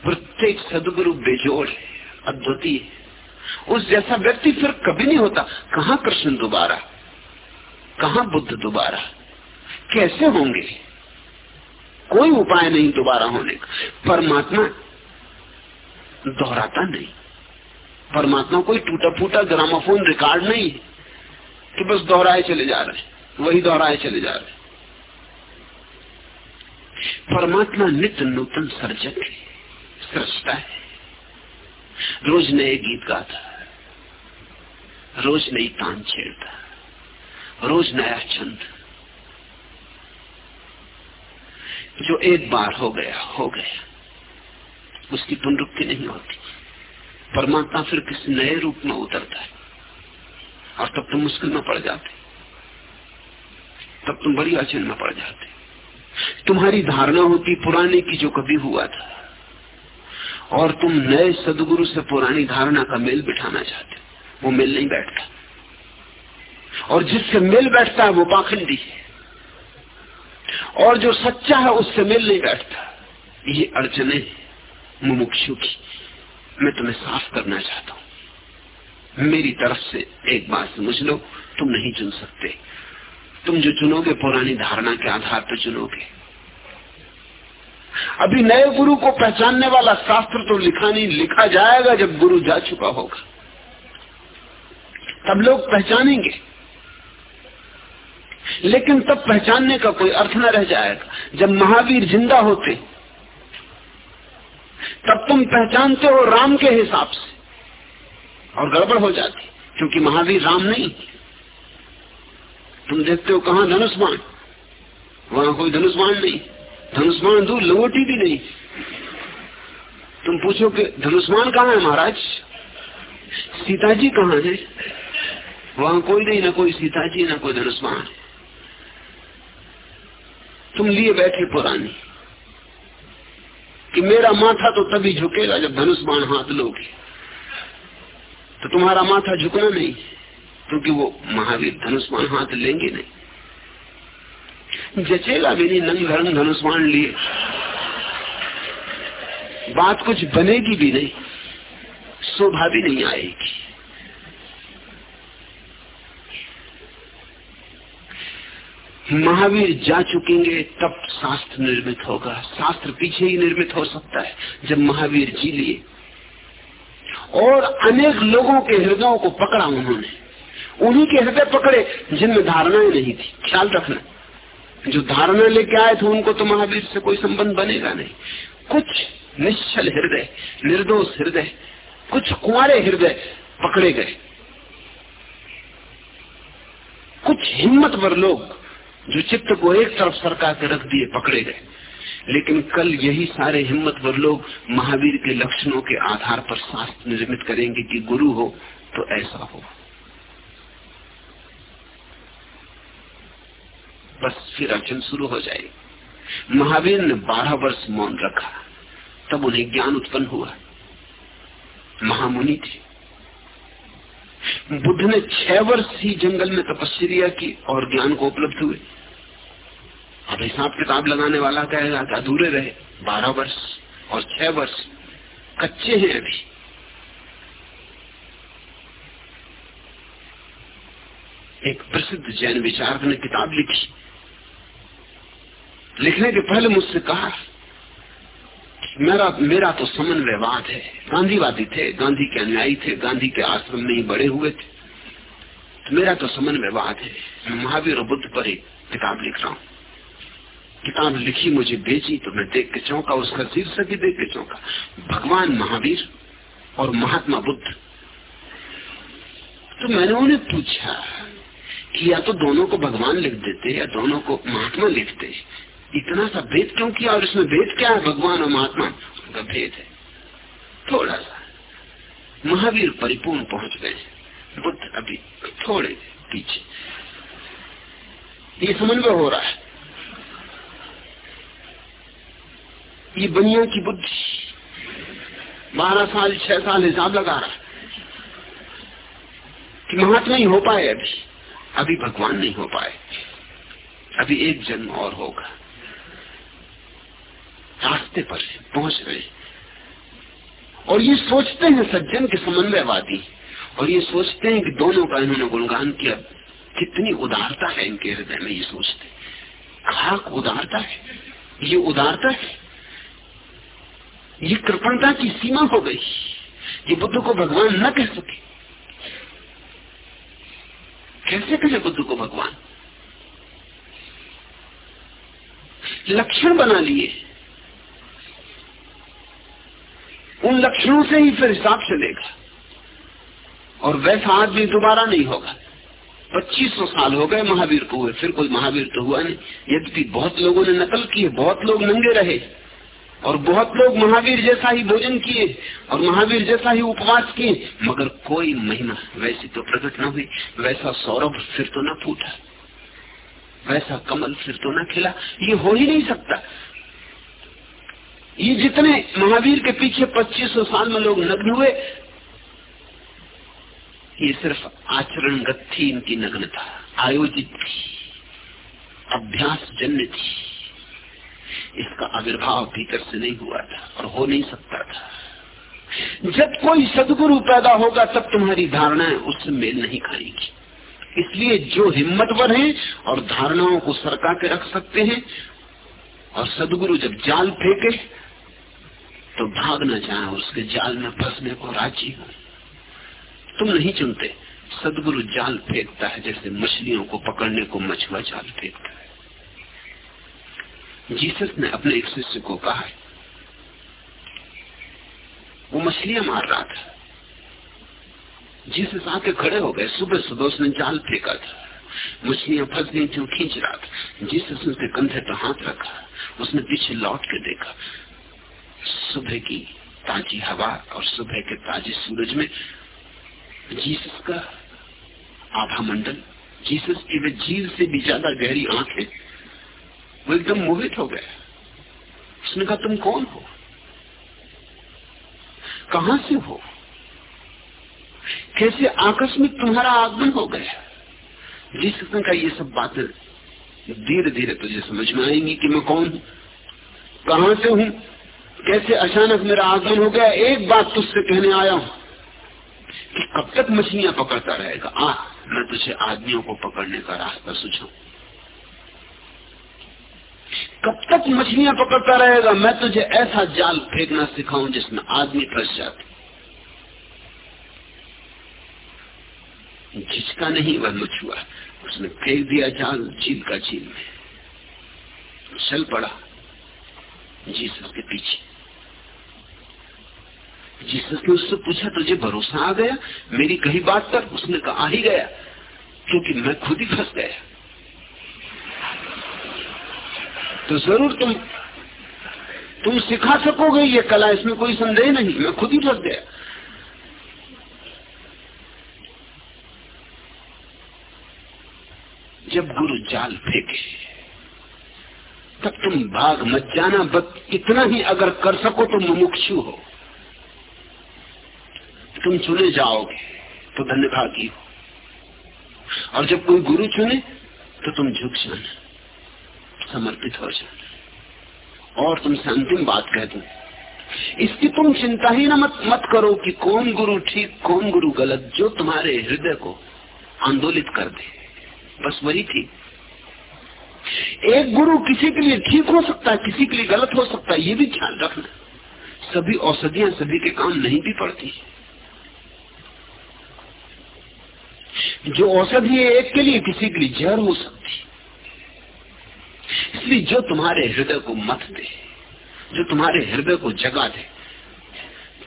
प्रत्येक सदगुरु बेजोड़ है, अद्वितीय उस जैसा व्यक्ति फिर कभी नहीं होता। कहा कृष्ण दोबारा? कहा बुद्ध दोबारा? कैसे होंगे? कोई उपाय नहीं दोबारा होने का। परमात्मा दोहराता नहीं। परमात्मा कोई टूटा फूटा ग्रामाफोन रिकॉर्ड नहीं है कि बस दोहराए चले जा रहे वही दोहराए चले जा रहे परमात्मा नित्य नूतन सर्जक है, सृष्टा है। रोज नए गीत गाता रोज नई तान छेड़ता रोज नया छंद। जो एक बार हो गया हो गया। उसकी पुनरुक्ति नहीं होती। परमात्मा फिर किसी नए रूप में उतरता है। और तब तुम मुश्किल में पड़ जाते तब तुम बड़ी अचन में पड़ जाते। तुम्हारी धारणा होती पुराने की जो कभी हुआ था। और तुम नए सदगुरु से पुरानी धारणा का मेल बिठाना चाहते हो। वो मेल नहीं बैठता। और जिससे मेल बैठता है, वो पाखंडी है। और जो सच्चा है, उससे मेल नहीं बैठता। ये अड़चने, मुमुक्षु की। मैं तुम्हें साफ़ करना चाहता हूँ। मेरी तरफ़ से एक बात समझ लो, तुम नहीं चुन सकते। तुम जो चुनोगे पुरानी धारणा के आधार पर चुनोगे। अभी नए गुरु को पहचानने वाला शास्त्र तो लिखा नहीं, लिखा जाएगा जब गुरु जा चुका होगा। तब लोग पहचानेंगे। लेकिन तब पहचानने का कोई अर्थ न रह जाएगा। जब महावीर ज़िंदा होते, तब तुम पहचानते हो राम के हिसाब से, और गड़बड़ हो जाती, क्योंकि महावीर राम नहीं। तुम देखते हो कहा धनुष्मान वहाँ कोई धनुष्मान नहीं। धनुष्मान दूर लंगोटी भी नहीं। तुम पूछो कि धनुष्मान कहाँ है महाराज? सीता जी कहाँ है? वहाँ कोई नहीं, ना कोई सीता जी ना कोई धनुष्मान तुम लिए बैठे पुरानी। कि मेरा माथा तो तभी झुकेगा जब धनुष्मान हाथ लोगे। तो तुम्हारा माथा झुकना नहीं। क्योंकि वो महावीर धनुष्मान हाथ लेंगे नहीं। जचेगा भी नहीं, नंग धर्म धनुष्मान लिए। बात कुछ बनेगी भी नहीं, शोभा भी नहीं आएगी। महावीर जा चुकेंगे, तब शास्त्र निर्मित होगा। शास्त्र पीछे ही निर्मित हो सकता है, जब महावीर जी लिए। और अनेक लोगों के हृदयों को पकड़ा उन्होंने। उन्हीं के हृदय पकड़े, जिनमें धारणाएँ नहीं थी। ख्याल रखना। जो धारणा लेके आए थे, उनको तो महावीर से कोई संबंध बनेगा नहीं। कुछ निश्चल हृदय, निर्दोष हृदय, कुछ कुआरे हृदय पकड़े गए। कुछ हिम्मतवर लोग, जो चित्त को एक तरफ़ सरका के रख दिए, पकड़े गए। लेकिन कल यही सारे हिम्मतवर लोग महावीर के लक्षणों के आधार पर शास्त्र निर्मित करेंगे कि गुरु हो तो ऐसा हो। बस फिर अड़चन शुरू हो जाएगी। महावीर ने बारह वर्ष मौन रखा। तब उन्हें ज्ञान उत्पन्न हुआ। महामुनि थे। बुद्ध ने छह वर्ष ही जंगल में तपस्या की और ज्ञान को उपलब्ध हुए। अब हिसाब किताब लगाने वाला कहेगा कि अधूरे रहे। बारह वर्ष और छह वर्ष कच्चे हैं अभी। एक प्रसिद्ध जैन विचारक ने किताब लिखी। लिखने के पहले मुझसे कहा, मेरा मेरा तो समन्वयवाद है। गांधीवादी थे, गांधी के अनुयायी थे, गांधी के आश्रम में ही बड़े हुए थे। तो मेरा तो समन्वयवाद है। मैं महावीर और बुद्ध पर ही किताब लिख रहा हूँ। किताब लिखी, मुझे बेची तो मैं देख के चौंका, उसका शीर्षक ही देख के चौंका। भगवान महावीर और महात्मा बुद्ध। तो मैंने उन्हें पूछा कि या तो दोनों को भगवान लिख देते या दोनों को महात्मा लिखते। इतना सा भेद क्यों किया और इसमें भेद क्या है? भगवान और महात्मा? का भेद है। थोड़ा सा। महावीर परिपूर्ण पहुँच गए। बुद्ध अभी थोड़े पीछे। ये समन्वय हो रहा है। ये बनिया की बुद्धि बारह साल, छह साल हिसाब लगा रहा है कि महात्मा ही हो पाए अभी। अभी भगवान नहीं हो पाए। अभी एक जन्म और होगा। रास्ते पर है पहुँच रहे और ये सोचते हैं सज्जन के समन्वयवादी। और ये सोचते हैं कि दोनों का इन्होंने गुणगान किया। कितनी उदारता है इनके हृदय में, ये सोचते। खाक उदारता है। ये उदारता है। ये कृपणता की सीमा हो गई। ये बुद्ध को भगवान न कह सके। कैसे कहे बुद्ध को भगवान? लक्षण बना लिए। उन लक्षणों से ही फिर हिसाब से चलेगा। और वैसा आदमी दोबारा नहीं होगा। 2500 साल हो गए महावीर को हुए, फिर कोई महावीर तो हुआ नहीं। यद्यपि बहुत लोगों ने नकल की है, बहुत लोग नंगे रहे। और बहुत लोग महावीर जैसा ही भोजन किए, और महावीर जैसा ही उपवास किए, मगर कोई महिमा वैसी तो प्रकट न हुई। वैसा सौरभ फिर तो न फूटा। वैसा कमल फिर तो न खिला। ये हो ही नहीं सकता। ये जितने महावीर के पीछे 2500 साल में लोग नग्न हुए, ये सिर्फ़ आचरणगत थी, इनकी नग्नता। आयोजित थी अभ्यास जन्य थी। इसका आविर्भाव भीतर से नहीं हुआ था और हो नहीं सकता था। जब कोई सदगुरु पैदा होगा, तब तुम्हारी धारणाएँ उससे मेल नहीं खाएगी। इसलिए जो हिम्मतवर हैं और धारणाओं को सरका के रख सकते हैं, और सदगुरु जब जाल फेंके तो भाग न जाए, उसके जाल में फंसने को राज़ी हो। तुम नहीं चुनते, सदगुरु जाल फेंकता है, जैसे मछलियों को पकड़ने को मछुआ जाल फेंकता है। जीसस ने अपने एक शिष्य को कहा, वो मछलियाँ मार रहा था। जीसस आके खड़े हो गए सुबह सुबह उसने जाल फेंका था। मछलियाँ फंस गई थी खींच रहा था? जीसस उसके कंधे पर हाथ रखा, उसने पीछे लौट के देखा। सुबह की ताजी हवा और सुबह के ताजे सूरज में जीसस का आभा मंडल जीसस की वे झील से भी ज़्यादा गहरी आँखें, वो एकदम मोहित हो गया उसने कहा, तुम कौन हो? कहा से हो? कैसे आकस्मिक तुम्हारा आगमन हो गया? जिसने कहा, ये सब बातें धीरे धीरे तुझे समझ में आएँगी कि मैं कौन हूँ, कहा से हूँ कैसे अचानक मेरा आगमन हो गया, एक बात तुझसे कहने आया हूँ कि कब तक मछलियाँ पकड़ता रहेगा? आ, मैं तुझे आदमियों को पकड़ने का रास्ता सुझाऊ। कब तक मछलियाँ पकड़ता रहेगा? मैं तुझे ऐसा जाल फेंकना सिखाऊं जिसमें आदमी फंस जाते। झिझका नहीं, वह मछुआ उसने फेंक दिया जाल झील का झील में चल पड़ा, जीसस के पीछे। जीसस ने उससे पूछा, तुझे भरोसा आ गया? मेरी कही बात पर उसने कहा, आ ही गया, क्योंकि मैं खुद ही फंस गया। तो ज़रूर तुम तुम सिखा सकोगे ये कला, इसमें कोई संदेह नहीं, मैं खुद ही फंस गया। जब गुरु जाल फेंके, तब तुम भाग मत जाना, बस इतना ही अगर कर सको तो मुमुक्षु हो। तुम चुने जाओगे तो धन्यभागी हो। और जब कोई गुरु चुने तो तुम झुक जाना, समर्पित हो जाना। और तुमसे अंतिम बात कह दू, इसकी तुम चिंता ही ना मत मत करो कि कौन गुरु ठीक, कौन गुरु गलत, जो तुम्हारे हृदय को आंदोलित कर दे। बस वही थी। एक गुरु किसी के लिए ठीक हो सकता है, किसी के लिए गलत हो सकता है, ये भी ख्याल रखना। सभी औषधियाँ सभी के काम नहीं भी पड़ती। जो औषधि है, एक के लिए किसी के लिए जहर हो सकती इसलिए जो तुम्हारे हृदय को मत दे, जो तुम्हारे हृदय को जगा दे,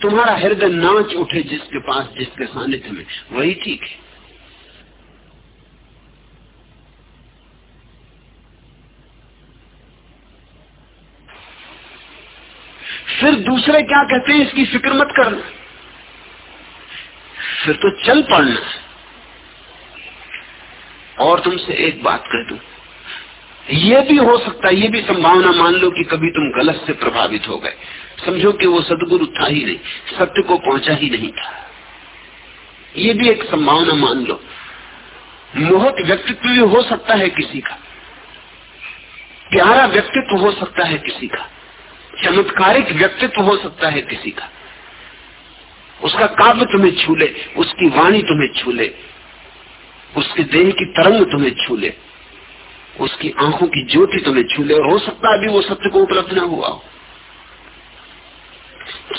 तुम्हारा हृदय नाच उठे जिसके पास, जिसके सानिध्य में, वही ठीक है। फिर दूसरे क्या कहते हैं, इसकी फ़िक्र मत करना। फिर तो चल पड़ना। और तुमसे एक बात कह दू। ये भी हो सकता है ये भी संभावना मान लो कि कभी तुम गलत से प्रभावित हो गए। समझो कि वो सदगुरु था ही नहीं, सत्य को पहुँचा ही नहीं था। ये भी एक संभावना मान लो। मोहक व्यक्तित्व भी हो सकता है किसी का। प्यारा व्यक्तित्व हो सकता है किसी का। चमत्कारिक व्यक्तित्व हो सकता है किसी का। उसका काव्य तुम्हें छू ले, उसकी वाणी तुम्हें छू ले। उसके देह की तरंग तुम्हें छू ले, उसकी आँखों की ज्योति तुम्हें छू ले, और हो सकता है अभी वो सत्य को उपलब्ध ना हुआ हो।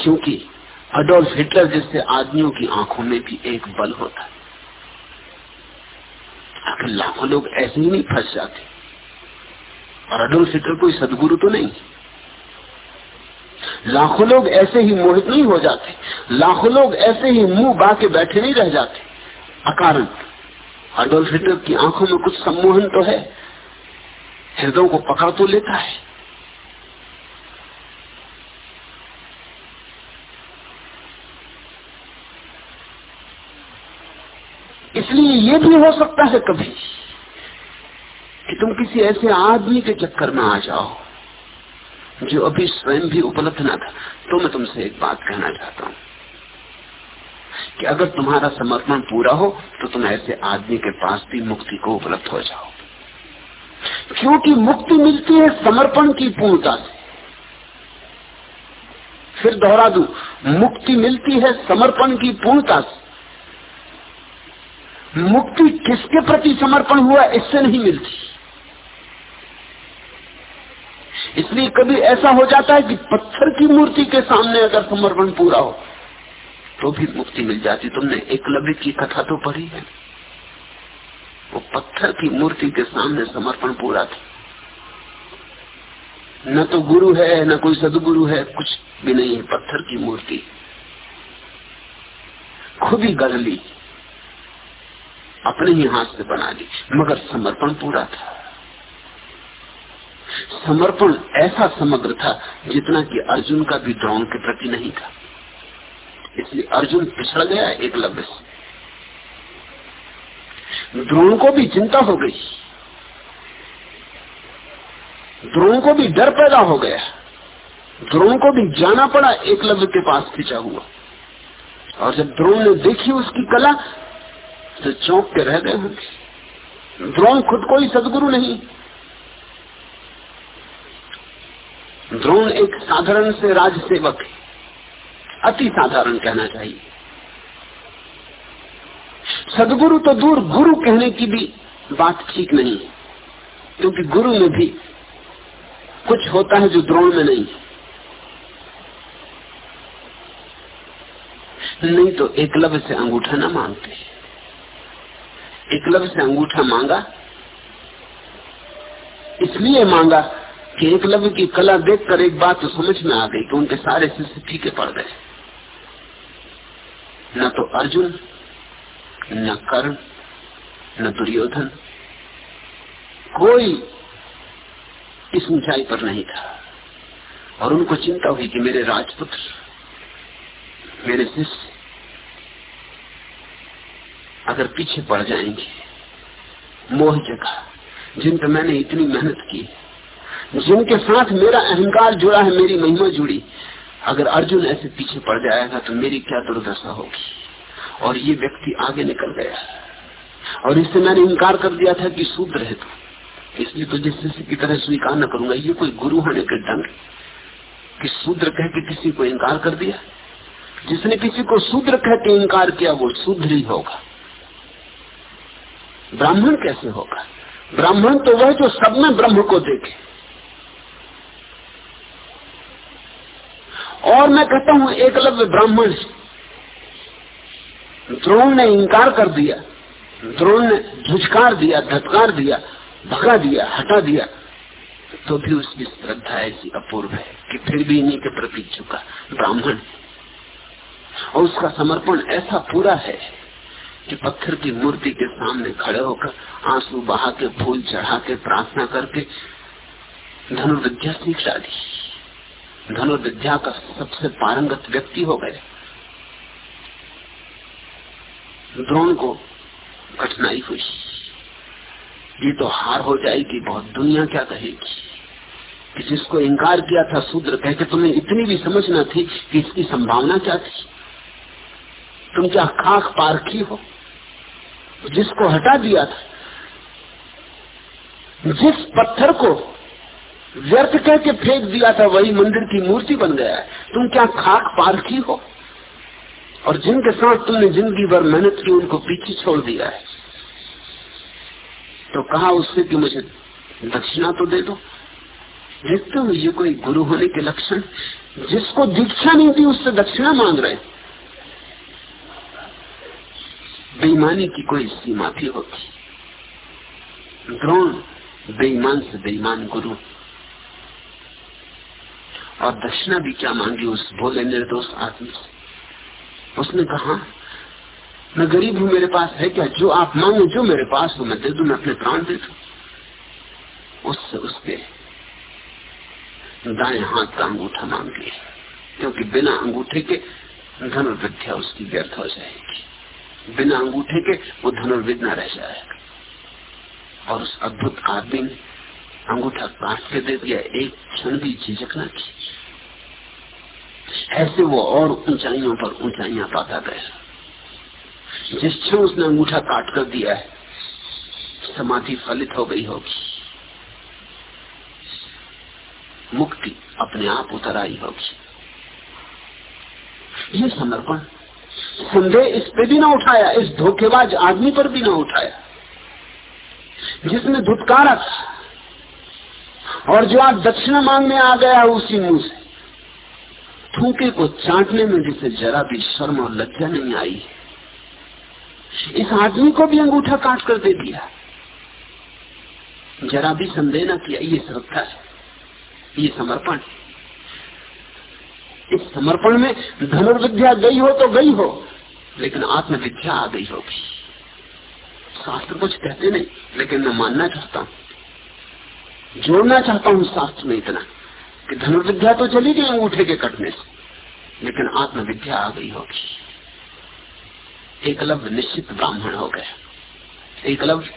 क्योंकि अडोल्फ हिटलर जैसे आदमियों की आँखों में भी एक बल होता है। आखिर लाखों लोग ऐसे ही नहीं फंस जाते। और अडोल्फ हिटलर कोई सदगुरु तो नहीं। लाखों लोग ऐसे ही मोहित नहीं हो जाते। लाखों लोग ऐसे ही मुँह बाके बैठे नहीं रह जाते। अकारण अडोल्फ हिटलर की आँखों में कुछ सम्मोहन तो है। हृदय को पकड़ तो लेता है। इसलिए ये भी हो सकता है कभी कि तुम किसी ऐसे आदमी के चक्कर में आ जाओ, जो अभी स्वयं भी उपलब्ध ना था। तो मैं तुमसे एक बात कहना चाहता हूँ। कि अगर तुम्हारा समर्पण पूरा हो तो तुम ऐसे आदमी के पास भी मुक्ति को उपलब्ध हो जाओ। क्योंकि मुक्ति मिलती है समर्पण की पूर्णता से। फिर दोहरा दू, मुक्ति मिलती है समर्पण की पूर्णता से। मुक्ति किसके प्रति समर्पण हुआ, इससे नहीं मिलती। इसलिए कभी ऐसा हो जाता है कि पत्थर की मूर्ति के सामने अगर समर्पण पूरा हो तो भी मुक्ति मिल जाती। तुमने एकलव्य की कथा तो पढ़ी है। वो पत्थर की मूर्ति के सामने समर्पण पूरा था। न तो गुरु है, न कोई सदगुरु है, कुछ भी नहीं है पत्थर की मूर्ति। खुद ही गढ़ ली। अपने ही हाथ से बना ली। मगर समर्पण पूरा था। समर्पण ऐसा समग्र था जितना कि अर्जुन का भी द्रोण के प्रति नहीं था। इसलिए अर्जुन पिछड़ गया एकलव्य से। द्रोण को भी चिंता हो गई। द्रोण को भी डर पैदा हो गया। द्रोण को भी जाना पड़ा एकलव्य के पास खींचा हुआ। और जब द्रोण ने देखी उसकी कला तो चौंक के रह गए होंगे द्रोण खुद कोई सदगुरु नहीं। द्रोण एक साधारण से राज सेवक है। अति साधारण कहना चाहिए। सदगुरु तो दूर गुरु कहने की भी बात ठीक नहीं है, क्योंकि गुरु में भी कुछ होता है जो द्रोण में नहीं है। नहीं तो एकलव्य से अंगूठा ना मांगते। एकलव्य से अंगूठा मांगा, इसलिए मांगा कि एकलव्य की कला देखकर एक बात तो समझ में आ गई कि उनके सारे शिष्य फीके पड़ गए। न तो अर्जुन, न कर्ण, न दुर्योधन। कोई इस ऊंचाई पर नहीं था। और उनको चिंता हुई कि मेरे राजपुत्र, मेरे शिष्य अगर पीछे पड़ जाएँगे, मोह जगह जिन पर मैंने इतनी मेहनत की, जिनके साथ मेरा अहंकार जुड़ा है, मेरी महिमा जुड़ी अगर अर्जुन ऐसे पीछे पड़ जाएगा तो मेरी क्या दुर्दशा होगी? और ये व्यक्ति आगे निकल गया। और इससे मैंने इनकार कर दिया था कि शूद्र है तो। इसलिए तो जिस की तरह स्वीकार न करूँगा, ये कोई गुरु होने के ढंग कि शूद्र कह के किसी को इनकार कर दिया? जिसने किसी को शूद्र कह के इनकार किया, वो शूद्र ही होगा। ब्राह्मण कैसे होगा? ब्राह्मण तो वह जो सब में ब्रह्म को देखे। और मैं कहता हूँ एकलव्य ब्राह्मण द्रोण ने इंकार कर दिया। द्रोण ने झुझकार दिया धटकार दिया, भगा दिया, हटा दिया। तो भी उसकी श्रद्धा ऐसी अपूर्व है कि फिर भी इन्हीं के प्रति चुका ब्राह्मण और उसका समर्पण ऐसा पूरा है कि पत्थर की मूर्ति के सामने खड़े होकर आँसू बहा के फूल चढ़ा के प्रार्थना करके धनुर्विद्या सीख डाली धनुर्विद्या का सबसे पारंगत व्यक्ति हो गए। द्रोण को कठिनाई हुई। ये तो हार हो जाएगी, बहुत दुनिया क्या कहेगी? कि जिसको इंकार किया था, शूद्र कह के तुम्हें इतनी भी समझना थी कि इसकी संभावना क्या थी। तुम क्या खाक पारखी हो? जिसको हटा दिया था, जिस पत्थर को व्यर्थ कह के फेंक दिया था, वही मंदिर की मूर्ति बन गया है। तुम क्या खाक पारखी हो? और जिनके साथ तुमने ज़िंदगी भर मेहनत की, उनको पीछे छोड़ दिया है। तो कहा उससे कि मुझे दक्षिणा तो दे दो। देखते हो, ये कोई गुरु होने के लक्षण जिसको दीक्षा नहीं दी, उससे दक्षिणा मांग रहे बेईमानी की कोई सीमा भी होती। द्रोण बेईमान से बेईमान गुरु और दक्षिणा भी क्या मांगी उस भोले निर्दोष आदमी से? उसने कहा, मैं गरीब हूँ, मेरे पास है क्या? जो आप मांगो, जो मेरे पास हो, मैं दे दू, मैं अपने प्राण दे दू? उससे उसके दाएँ हाथ का अंगूठा मांग लिया, क्योंकि बिना अंगूठे के धनुर्विद्या उसकी व्यर्थ हो जाएगी। बिना अंगूठे के वो धनुर्विद न रह जाएगा। और उस अद्भुत आदमी ने अंगूठा काट के दे दिया, एक क्षण भी झिझक न की ऐसे वो और ऊंचाइयों पर ऊंचाइयाँ पाता गया जिस क्षण उसने अंगूठा काट कर दिया है, समाधि फलित हो गई होगी। मुक्ति अपने आप उतर आई होगी। ये समर्पण। संदेह इस पे भी ना उठाया, इस धोखेबाज आदमी पर भी ना उठाया। जिसने धुतकारा और जो आज दक्षिणा मांगने आ गया उसी मुँह से। थूके को चाटने में जिसे जरा भी शर्म और लज्जा नहीं आई। इस आदमी को भी अंगूठा काट कर दे दिया। जरा भी संदेह न किया, ये श्रद्धा है, ये समर्पण इस समर्पण में धनुर्विद्या गई हो तो गई हो, लेकिन आत्मविद्या आ गई होगी। शास्त्र कुछ कहते नहीं, लेकिन मैं मानना चाहता हूँ। जोड़ना चाहता हूँ शास्त्र में इतना। कि धनुर्विद्या तो चली गई अंगूठे के कटने से, लेकिन आत्मविद्या आ गई होगी। एकलव्य निश्चित ब्राह्मण हो गया। एकलव्य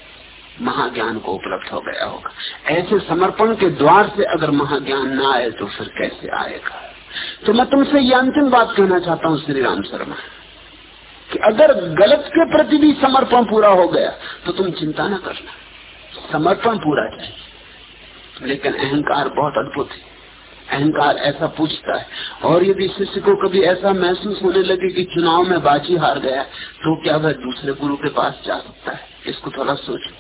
महाज्ञान को उपलब्ध हो गया होगा। ऐसे समर्पण के द्वार से अगर महाज्ञान ना आए तो फिर कैसे आएगा? तो मैं तुमसे ये अंतिम बात कहना चाहता हूँ श्री राम शर्मा, कि अगर गलत के प्रति भी समर्पण पूरा हो गया तो तुम चिंता न करना। समर्पण पूरा चाहिए। लेकिन अहंकार बहुत अद्भुत है। अहंकार ऐसा पूछता है। और यदि शिष्य को कभी ऐसा महसूस होने लगे कि चुनाव में बाजी हार गया तो क्या वह दूसरे गुरु के पास जा सकता है? इसको थोड़ा सोचो।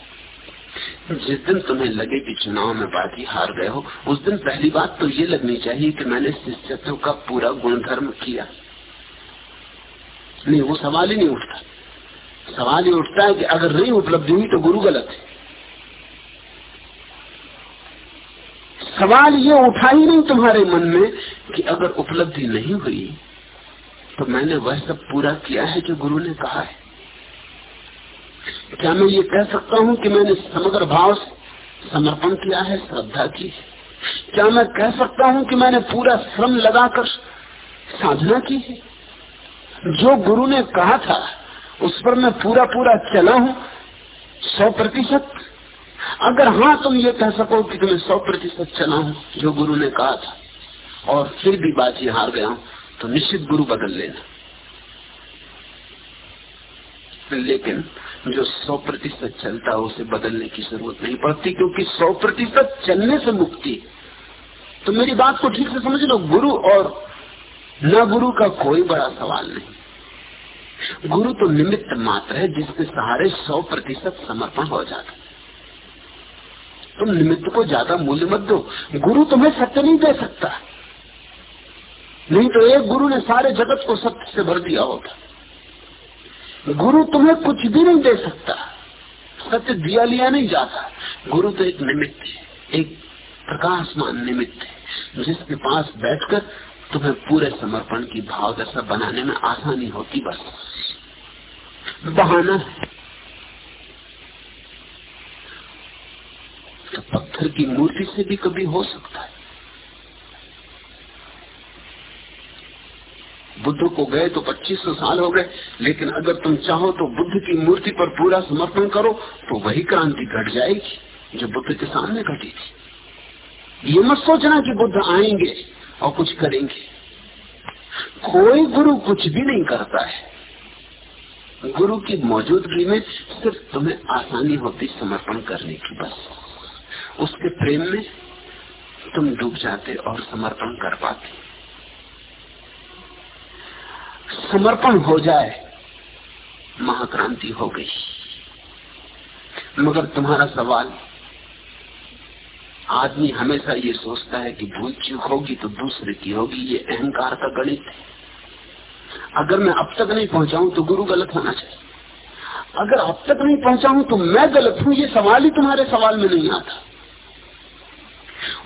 जिस दिन तुम्हें लगे कि चुनाव में बाजी हार गए हो, उस दिन पहली बात तो ये लगनी चाहिए कि मैंने शिष्यत्व का पूरा गुणधर्म किया। नहीं, वो सवाल ही नहीं उठता। सवाल ये उठता है कि अगर नहीं उपलब्धि हुई तो गुरु गलत है। सवाल ये उठा ही नहीं तुम्हारे मन में कि अगर उपलब्धि नहीं हुई तो मैंने वह सब पूरा किया है जो गुरु ने कहा है। क्या मैं ये कह सकता हूँ कि मैंने समग्र भाव से समर्पण किया है, श्रद्धा की है? क्या मैं कह सकता हूँ कि मैंने पूरा श्रम लगाकर साधना की है? जो गुरु ने कहा था, उस पर मैं पूरा पूरा चला हूँ, सौ प्रतिशत। अगर हाँ तुम ये कह सको कि तुम्हें सौ प्रतिशत चला हूँ, जो गुरु ने कहा था, और फिर भी बाजी हार गया हूँ तो निश्चित गुरु बदल लेना। लेकिन जो सौ प्रतिशत चलता है, उसे बदलने की ज़रूरत नहीं पड़ती, क्योंकि सौ प्रतिशत चलने से मुक्ति। तो मेरी बात को ठीक से समझ लो, गुरु और न गुरु का कोई बड़ा सवाल नहीं। गुरु तो निमित्त मात्र है जिसके सहारे सौ प्रतिशत समर्पण हो जाता तुम निमित्त को ज़्यादा मूल्य मत दो। गुरु तुम्हें सत्य नहीं दे सकता। नहीं तो एक गुरु ने सारे जगत को सत्य से भर दिया होता। गुरु तुम्हें कुछ भी नहीं दे सकता। सत्य दिया लिया नहीं जाता। गुरु तो एक निमित्त है, एक प्रकाशमान निमित्त है। जिसके पास बैठकर तुम्हें पूरे समर्पण की भाव दशा बनाने में आसानी होती बस। बहाना है। तो पत्थर की मूर्ति से भी कभी हो सकता है। बुद्ध को गए तो 2500 साल हो गए, लेकिन अगर तुम चाहो तो बुद्ध की मूर्ति पर पूरा समर्पण करो तो वही क्रांति घट जाएगी जो बुद्ध के सामने घटी थी। ये मत सोचना कि बुद्ध आएँगे और कुछ करेंगे। कोई गुरु कुछ भी नहीं करता है। गुरु की मौजूदगी में सिर्फ़ तुम्हें आसानी होती समर्पण करने की बस। उसके प्रेम में तुम डूब जाते और समर्पण कर पाते। समर्पण हो जाए, महाक्रांति हो गई। मगर तुम्हारा सवाल, आदमी हमेशा ये सोचता है कि भूल चूक होगी तो दूसरे की होगी, ये अहंकार का गणित है। अगर मैं अब तक नहीं पहुंचाऊं तो गुरु गलत होना चाहिए। अगर अब तक नहीं पहुंचाऊं तो मैं गलत हूँ, ये सवाल ही तुम्हारे सवाल में नहीं आता।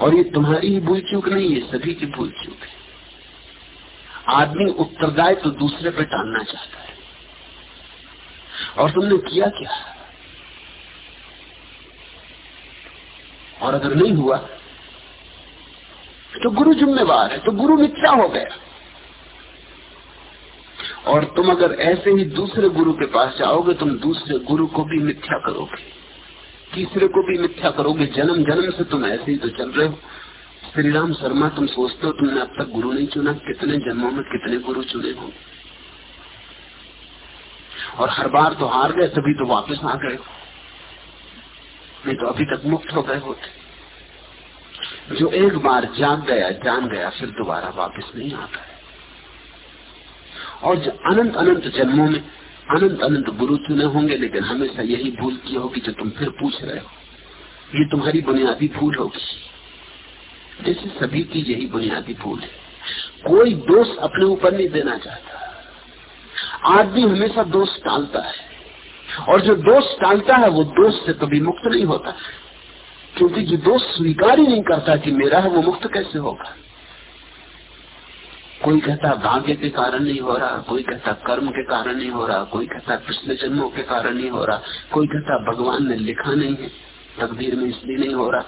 और ये तुम्हारी ही भूल चूक नहीं है सभी की भूल चूक है। आदमी उत्तरदाय तो दूसरे पे टालना चाहता है। और तुमने किया क्या? और अगर नहीं हुआ तो गुरु जिम्मेवार है तो गुरु मिथ्या हो गया। और तुम अगर ऐसे ही दूसरे गुरु के पास जाओगे, तुम दूसरे गुरु को भी मिथ्या करोगे। तीसरे को भी मिथ्या करोगे, जन्म जन्म से तुम ऐसे ही तो चल रहे हो। श्री राम शर्मा, तुम सोचते हो तुमने अब तक गुरु नहीं चुना, कितने जन्मों में कितने गुरु चुने हो? और हर बार तो हार गए, तभी तो वापस आ गए। नहीं तो अभी तक मुक्त हो गए होते। जो एक बार जाग गया, जान गया, फिर दोबारा वापस नहीं आता है। और अनंत अनंत जन्मों में अनंत अनंत गुरु चुने होंगे, लेकिन हमेशा यही भूल की होगी जो तुम फिर पूछ रहे हो। ये तुम्हारी बुनियादी भूल होगी। जैसे सभी की यही बुनियादी भूल है। कोई दोष अपने ऊपर नहीं देना चाहता। आदमी हमेशा दोष टालता है। और जो दोष टालता है, वो दोष से कभी मुक्त नहीं होता। क्योंकि जो दोष स्वीकार ही नहीं करता कि मेरा है, वो मुक्त कैसे होगा? कोई कहता भाग्य के कारण नहीं हो रहा, कोई कहता कर्म के कारण नहीं हो रहा, कोई कहता पिछले जन्मों के कारण नहीं हो रहा, कोई कहता भगवान ने लिखा नहीं है, तकदीर में इसलिए नहीं हो रहा।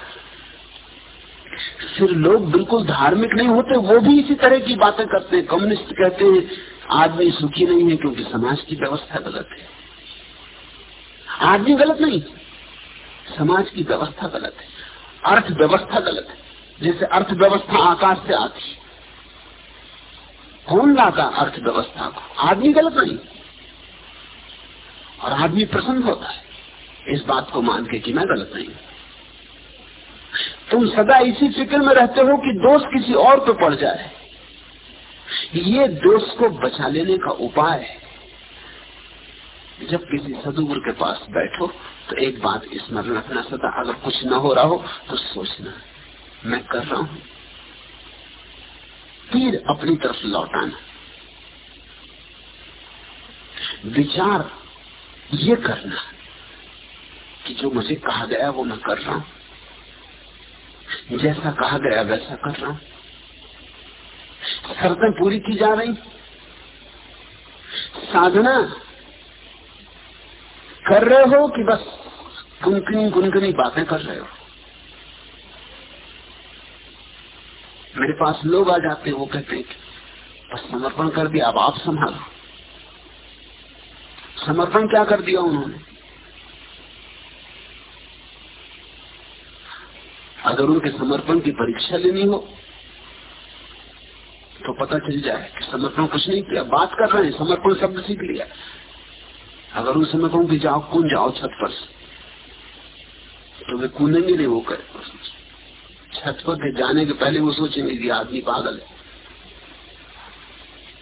फिर लोग बिल्कुल धार्मिक नहीं होते, वो भी इसी तरह की बातें करते हैं, कम्युनिस्ट कहते हैं आदमी सुखी नहीं है क्योंकि समाज की व्यवस्था गलत है। आदमी गलत नहीं, समाज की व्यवस्था गलत है, अर्थव्यवस्था गलत है। जैसे अर्थव्यवस्था आकाश से आती कौन लाता अर्थव्यवस्था को? आदमी गलत नहीं। और आदमी प्रसन्न होता है। इस बात को मान के कि मैं गलत नहीं तुम सदा इसी फ़िक्र में रहते हो कि दोष किसी और पे पड़ जाए। ये दोष को बचा लेने का उपाय है। जब किसी सदुगुरु के पास बैठो तो एक बात स्मरण रखना। सदा अगर कुछ न हो रहा हो तो सोचना, मैं कर रहा हूँ। तीर अपनी तरफ़ लौटाना। विचार ये करना कि जो मुझे कहा गया वो मैं कर रहा हूँ। जैसा कहा गया वैसा कर रहा हूँ। शर्तें पूरी की जा रही। साधना कर रहे हो कि बस गुनगुनी गुनगुनी बातें कर रहे हो? मेरे पास लोग आ जाते हैं, वो कहते हैं बस समर्पण कर दिया, अब आप संभालो। समर्पण क्या कर दिया उन्होंने? अगर उनके समर्पण की परीक्षा लेनी हो तो पता चल जाए कि समर्पण कुछ नहीं किया, बात कर रहे हैं, समर्पण शब्द सीख लिया। अगर उन कहूँ कि जाओ कूद जाओ छत पर तो वे कूदेंगे नहीं वो छत पर के जाने के पहले वो सोचेंगे कि आदमी पागल है।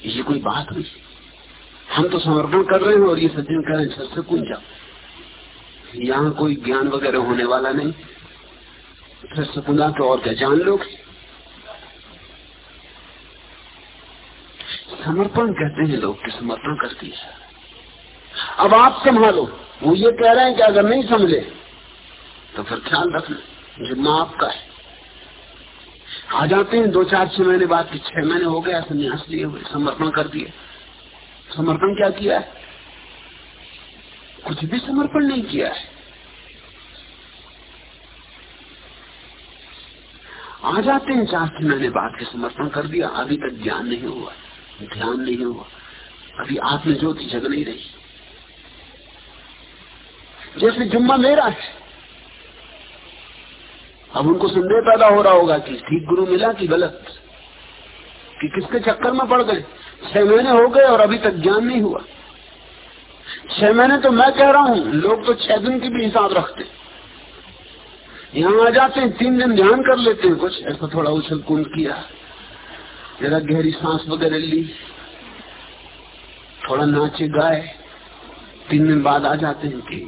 ये कोई बात नहीं। हम तो समर्पण कर रहे हैं और ये सज्जन कह रहे हैं, छत से जाओ यहाँ कोई ज्ञान वगैरह होने वाला नहीं। फिर सकुना तो और क्या जान लोग? समर्पण कहते हैं लोग कि समर्पण कर दिया अब आप संभालो। वो ये कह रहे हैं कि अगर नहीं समझे तो फिर ख्याल रखना, जिम्मा आपका है। आ जाते हैं दो चार छह महीने बाद कि छह महीने हो गया संन्यास लिए हुए, समर्पण कर दिए। समर्पण क्या किया है? कुछ भी समर्पण नहीं किया है। आ जाते हैं, चार, छह महीने बाद के समर्पण कर दिया। अभी तक ज्ञान नहीं हुआ, ध्यान नहीं हुआ। अभी आत्म ज्योति जग नहीं रही। जैसे जुम्मा मेरा है अब उनको संदेह पैदा हो रहा होगा कि ठीक गुरु मिला कि गलत? कि किसके चक्कर में पड़ गए? छह महीने हो गए और अभी तक ज्ञान नहीं हुआ। छह महीने तो मैं कह रहा हूँ, लोग तो छह दिन की भी हिसाब रखते। यहाँ आ जाते हैं, तीन दिन ध्यान कर लेते हैं। कुछ ऐसा थोड़ा उछल कूद किया, जरा गहरी सांस वगैरह ली, थोड़ा नाचे गाए, तीन दिन बाद आ जाते हैं कि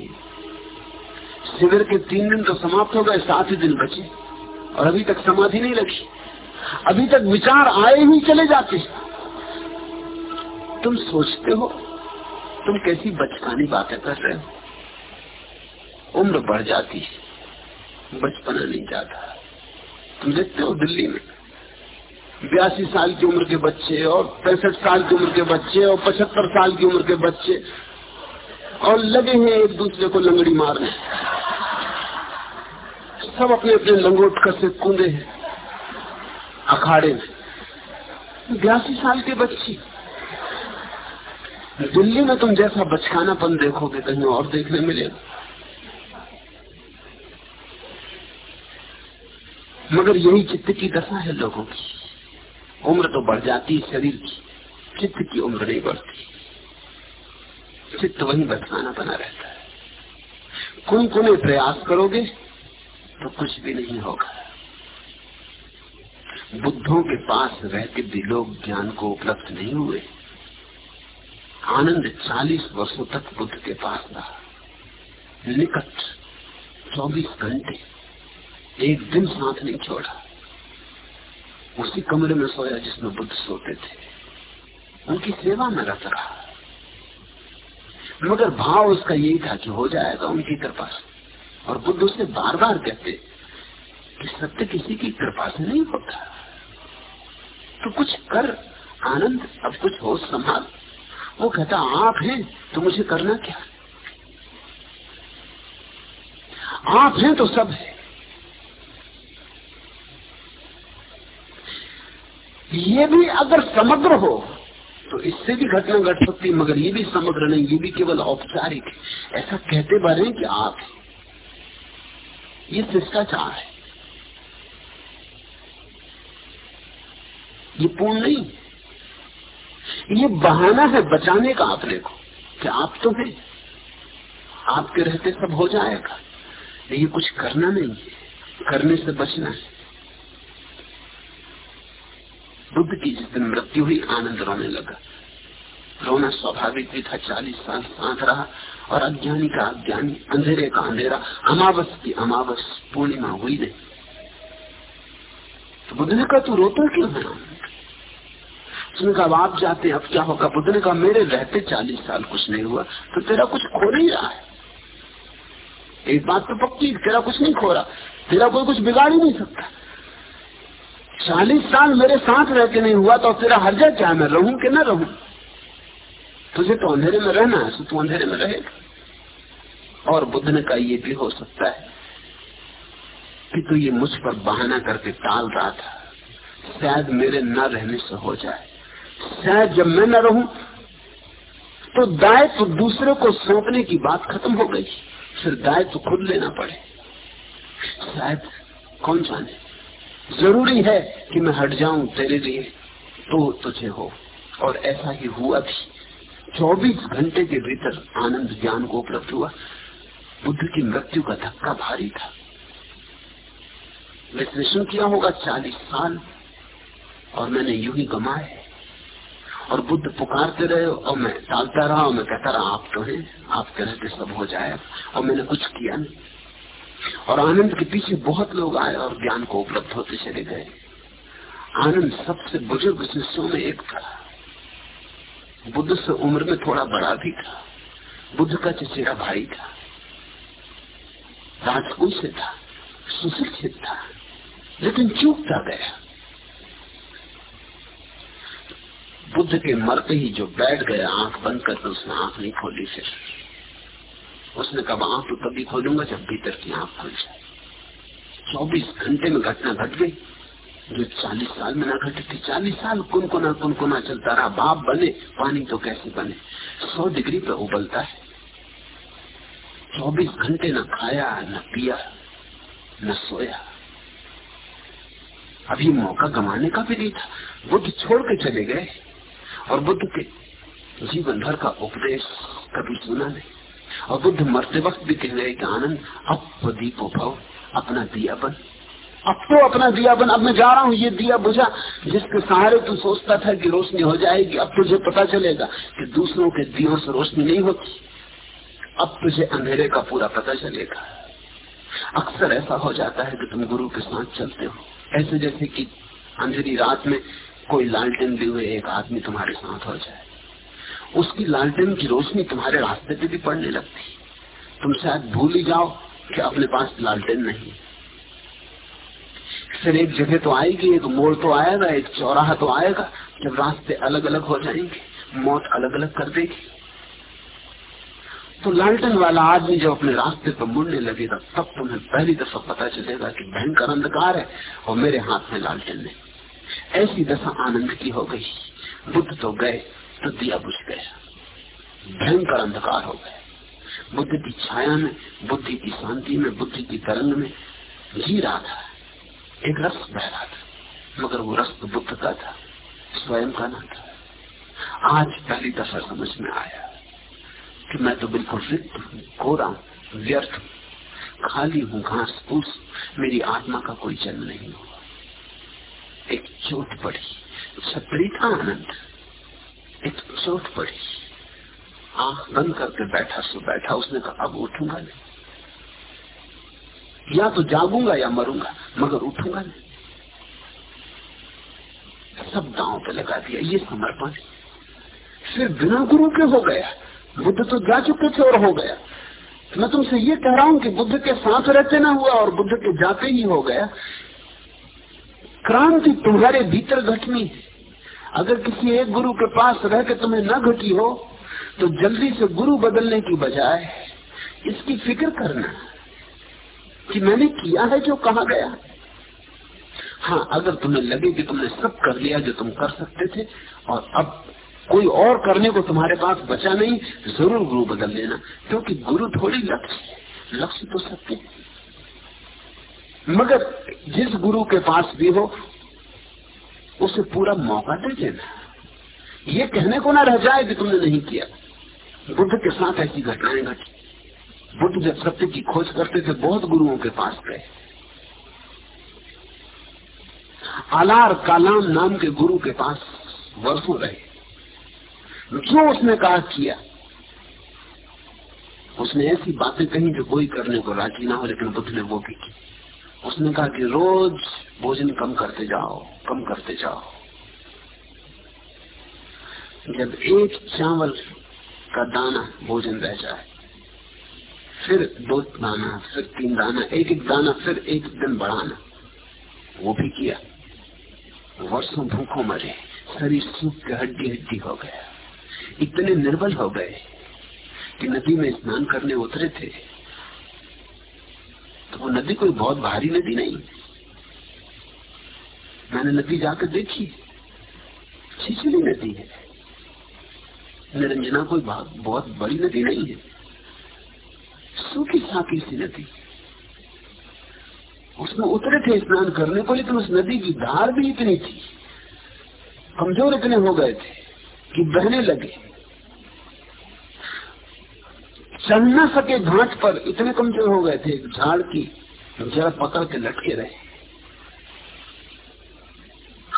शिविर के तीन दिन तो समाप्त हो गए, सात ही दिन बचे। और अभी तक समाधि नहीं लगी। अभी तक विचार आए ही चले जाते। तुम सोचते हो, तुम कैसी बचकानी बातें कर रहे हो? उम्र बढ़ जाती है, बचपना नहीं जाता। तुम देखते हो दिल्ली में? बयासी साल की उम्र के बच्चे और पैंसठ साल की उम्र के बच्चे और पचहत्तर साल की उम्र के बच्चे और लगे हैं एक दूसरे को लंगड़ी मारने। सब अपने अपने लंगोट कर से कूदे हैं, अखाड़े में। बयासी साल के बच्ची। दिल्ली में तुम जैसा बचकानापन देखोगे, कहीं और देखने मिलेगा। मगर यही चित्त की दशा है लोगों की। उम्र तो बढ़ जाती है शरीर की, चित्त की उम्र नहीं बढ़ती। चित्त वही बचकाना बना रहता है। कुन कुने प्रयास करोगे तो कुछ भी नहीं होगा। बुद्धों के पास रहते भी लोग ज्ञान को उपलब्ध नहीं हुए। आनंद 40 वर्षों तक बुद्ध के पास रहा निकट 24 घंटे, एक दिन साथ नहीं छोड़ा। उसी कमरे में सोया जिसमें बुद्ध सोते थे। उनकी सेवा में रत रहा। मगर भाव उसका यही था कि हो जाएगा उनकी कृपा से। और बुद्ध उसे बार बार कहते कि सत्य किसी की कृपा से नहीं होता। तो कुछ कर, आनंद, अब कुछ हो संभाल। वो कहता, आप हैं तो मुझे करना क्या? आप हैं तो सब है। ये भी अगर समग्र हो तो इससे भी घटना घट सकती, मगर ये भी समग्र नहीं, ये भी केवल औपचारिक ऐसा कहते बारे कि आप ये शिष्टाचार है। ये पूर्ण नहीं ये बहाना है बचाने का अपने को, कि आप तो हैं। आपके रहते सब हो जाएगा। ये कुछ करना नहीं है। करने से बचना है। बुद्ध की जिस दिन मृत्यु हुई, आनंद रोने लगा। रोना स्वाभाविक भी था, चालीस साल साथ रहा, और अज्ञानी का अज्ञानी, अंधेरे का अंधेरा, अमावस की अमावस, पूर्णिमा हुई नहीं। तो बुद्ध ने कहा, तू रोता क्यों है? उसने कहा आप जाते अब क्या होगा? बुद्ध ने कहा, मेरे रहते चालीस साल कुछ नहीं हुआ तो तेरा कुछ खो नहीं रहा है। एक बात तो पक्की, तेरा कुछ नहीं खो रहा, तेरा कोई कुछ बिगाड़ ही नहीं सकता। चालीस साल मेरे साथ रह के नहीं हुआ तो तेरा हर्जा क्या मैं रहूँ कि ना रहूँ? तुझे तो अंधेरे में रहना है तो तू अंधेरे में रहेगा। और बुद्ध ने कहा, ये भी हो सकता है कि तू ये मुझ पर बहाना करके टाल रहा था। शायद मेरे न रहने से हो जाए। शायद जब मैं न रहूँ तो दायित्व तो दूसरे को सौंपने की बात खत्म हो गई। फिर दायित्व तो खुद लेना पड़े। शायद कौन जाने? ज़रूरी है कि मैं हट जाऊँ तेरे लिए। तो तुझे हो। और ऐसा ही हुआ भी। 24 घंटे के भीतर आनंद ज्ञान को उपलब्ध हुआ। बुद्ध की मृत्यु का धक्का भारी था। विश्लेषण किया होगा 40 साल। और मैंने यू ही गमाए। और बुद्ध पुकारते रहे, और मैं टालता रहा, और मैं कहता रहा, आप तो हैं आपके रहते सब हो जाएगा और मैंने कुछ किया नहीं। और आनंद के पीछे बहुत लोग आए और ज्ञान को उपलब्ध होते चले गए। आनंद सबसे बुज़ुर्ग शिष्यों में एक था। बुद्ध से उम्र में थोड़ा बड़ा भी था। बुद्ध का चचेरा भाई था। राजकुल से था। सुशिक्षित था। लेकिन चूकता गया। बुद्ध के मरते ही जो बैठ गया, आँख बंद करके उसने आँख नहीं खोली फिर। उसने कहा आँख तो तभी खोलूँगा जब भीतर की आँख खुल जाए। चौबीस घंटे में घटना घट गई। जो चालीस साल में ना घटी थी, चालीस साल कुनकुना कुनकुना चलता रहा। बाप बने, पानी तो कैसे बने? सौ डिग्री पे उबलता है। चौबीस घंटे न खाया, न पिया, न सोया। अभी मौका गंवाने का भी नहीं था। बुद्ध छोड़ के चले गए। और बुद्ध के जीवन भर का उपदेश कभी सुना नहीं। और बुद्ध मरते वक्त भी कह रहे कि आनंद, अब दीपो भव, अपना दिया बन। अब तो अपना दिया बन, अब मैं जा रहा हूँ, ये दिया बुझा। जिसके सहारे तू सोचता था कि रोशनी हो जाएगी, अब तुझे पता चलेगा कि दूसरों के दियों से रोशनी नहीं होती। अब तुझे अंधेरे का पूरा पता चलेगा। अक्सर ऐसा हो जाता है कि तुम गुरु के साथ चलते हो। ऐसे जैसे कि अंधेरी रात में कोई लालटेन लिए हुए, एक आदमी तुम्हारे साथ हो जाए। उसकी लालटेन की रोशनी तुम्हारे रास्ते पे भी पड़ने लगती। तुम शायद भूल ही जाओ कि अपने पास लालटेन नहीं फिर एक जगह तो आएगी, एक मोड़ तो आएगा, एक चौराहा तो आएगा, जब रास्ते अलग अलग हो जाएँगे, मौत अलग अलग कर देगी। तो लालटन वाला आदमी जब अपने रास्ते पर मुड़ने लगेगा, तब तुम्हें पहली दफ़ा पता चलेगा कि भयंकर अंधकार है और मेरे हाथ में लालटन नहीं। ऐसी दशा आनंद की हो गई। बुद्ध तो गए। तो दिया बुझ गया भयंकर अंधकार हो गया। बुद्ध की छाया में, बुद्धि की शांति में, बुद्धि की तरंग में जी रहा था। एक रस बह रहा था, मगर वो रस तो बुद्ध का था, स्वयं का ना था। आज पहली दफ़ा समझ में आया कि मैं तो बिल्कुल रिक्त हूँ कोरा हूँ, व्यर्थ हूँ। खाली हूँ, घास फूस, मेरी आत्मा का कोई जन्म नहीं हुआ। एक चोट पड़ी छपड़ी था आनंद। एक चोट पड़ी आँख बंद करके बैठा सो बैठा, उसने कहा, अब उठूँगा नहीं। या तो जागूँगा या मरूँगा, मगर उठूँगा नहीं। सब दांव पे लगा दिया, ये समर्पण फिर बिना गुरु के हो गया। बुद्ध तो जा चुके थे और हो गया। मैं तुमसे ये कह रहा हूँ कि बुद्ध के साथ रहते ना हुआ और बुद्ध के जाते ही हो गया। क्रांति तुम्हारे भीतर घटनी है। अगर किसी एक गुरु के पास रह के तुम्हें न घटी हो तो जल्दी से गुरु बदलने की बजाय इसकी फ़िक्र करना कि मैंने किया है जो कहा गया। हाँ अगर तुम्हें लगे कि तुमने सब कर लिया जो तुम कर सकते थे, और अब कोई और करने को तुम्हारे पास बचा नहीं, ज़रूर गुरु बदल लेना, क्योंकि गुरु थोड़ी लक्ष्य लक्ष्य तो सत्य मगर जिस गुरु के पास भी हो उसे पूरा मौका दे देना। ये कहने को ना रह जाए कि तुमने नहीं किया। बुद्ध के साथ ऐसी घटनाएँ घटी। बुद्ध जब सत्य की खोज करते थे, बहुत गुरुओं के पास गए। आलार कालाम नाम के गुरु के पास वर्षों रहे। जो उसने कहा किया, उसने ऐसी बातें कही जो कोई करने को राज़ी ना हो, लेकिन बुद्ध ने वो भी की। उसने कहा कि रोज भोजन कम करते जाओ, कम करते जाओ। जब एक चावल का दाना भोजन रह जाए, फिर दो दाना, फिर तीन दाना एक एक दाना, फिर एक दिन बढ़ाना, वो भी किया। वर्षों भूखों मरे, शरीर सूख के हड्डी हड्डी हो गया। इतने निर्बल हो गए कि नदी में स्नान करने उतरे थे। वो नदी कोई बहुत भारी नदी नहीं। मैंने नदी जाकर देखी। छिछली नदी है। निरंजना कोई बहुत बड़ी नदी नहीं है। सूखी साकी सी नदी। उसमें उतरे थे स्नान करने को, लेकिन उस नदी की धार भी इतनी थी। कमज़ोर इतने हो गए थे कि बहने लगे। चल न सके घाट पर। इतने कमज़ोर हो गए थे झाड़ की जरा पकड़ के लटके रहे।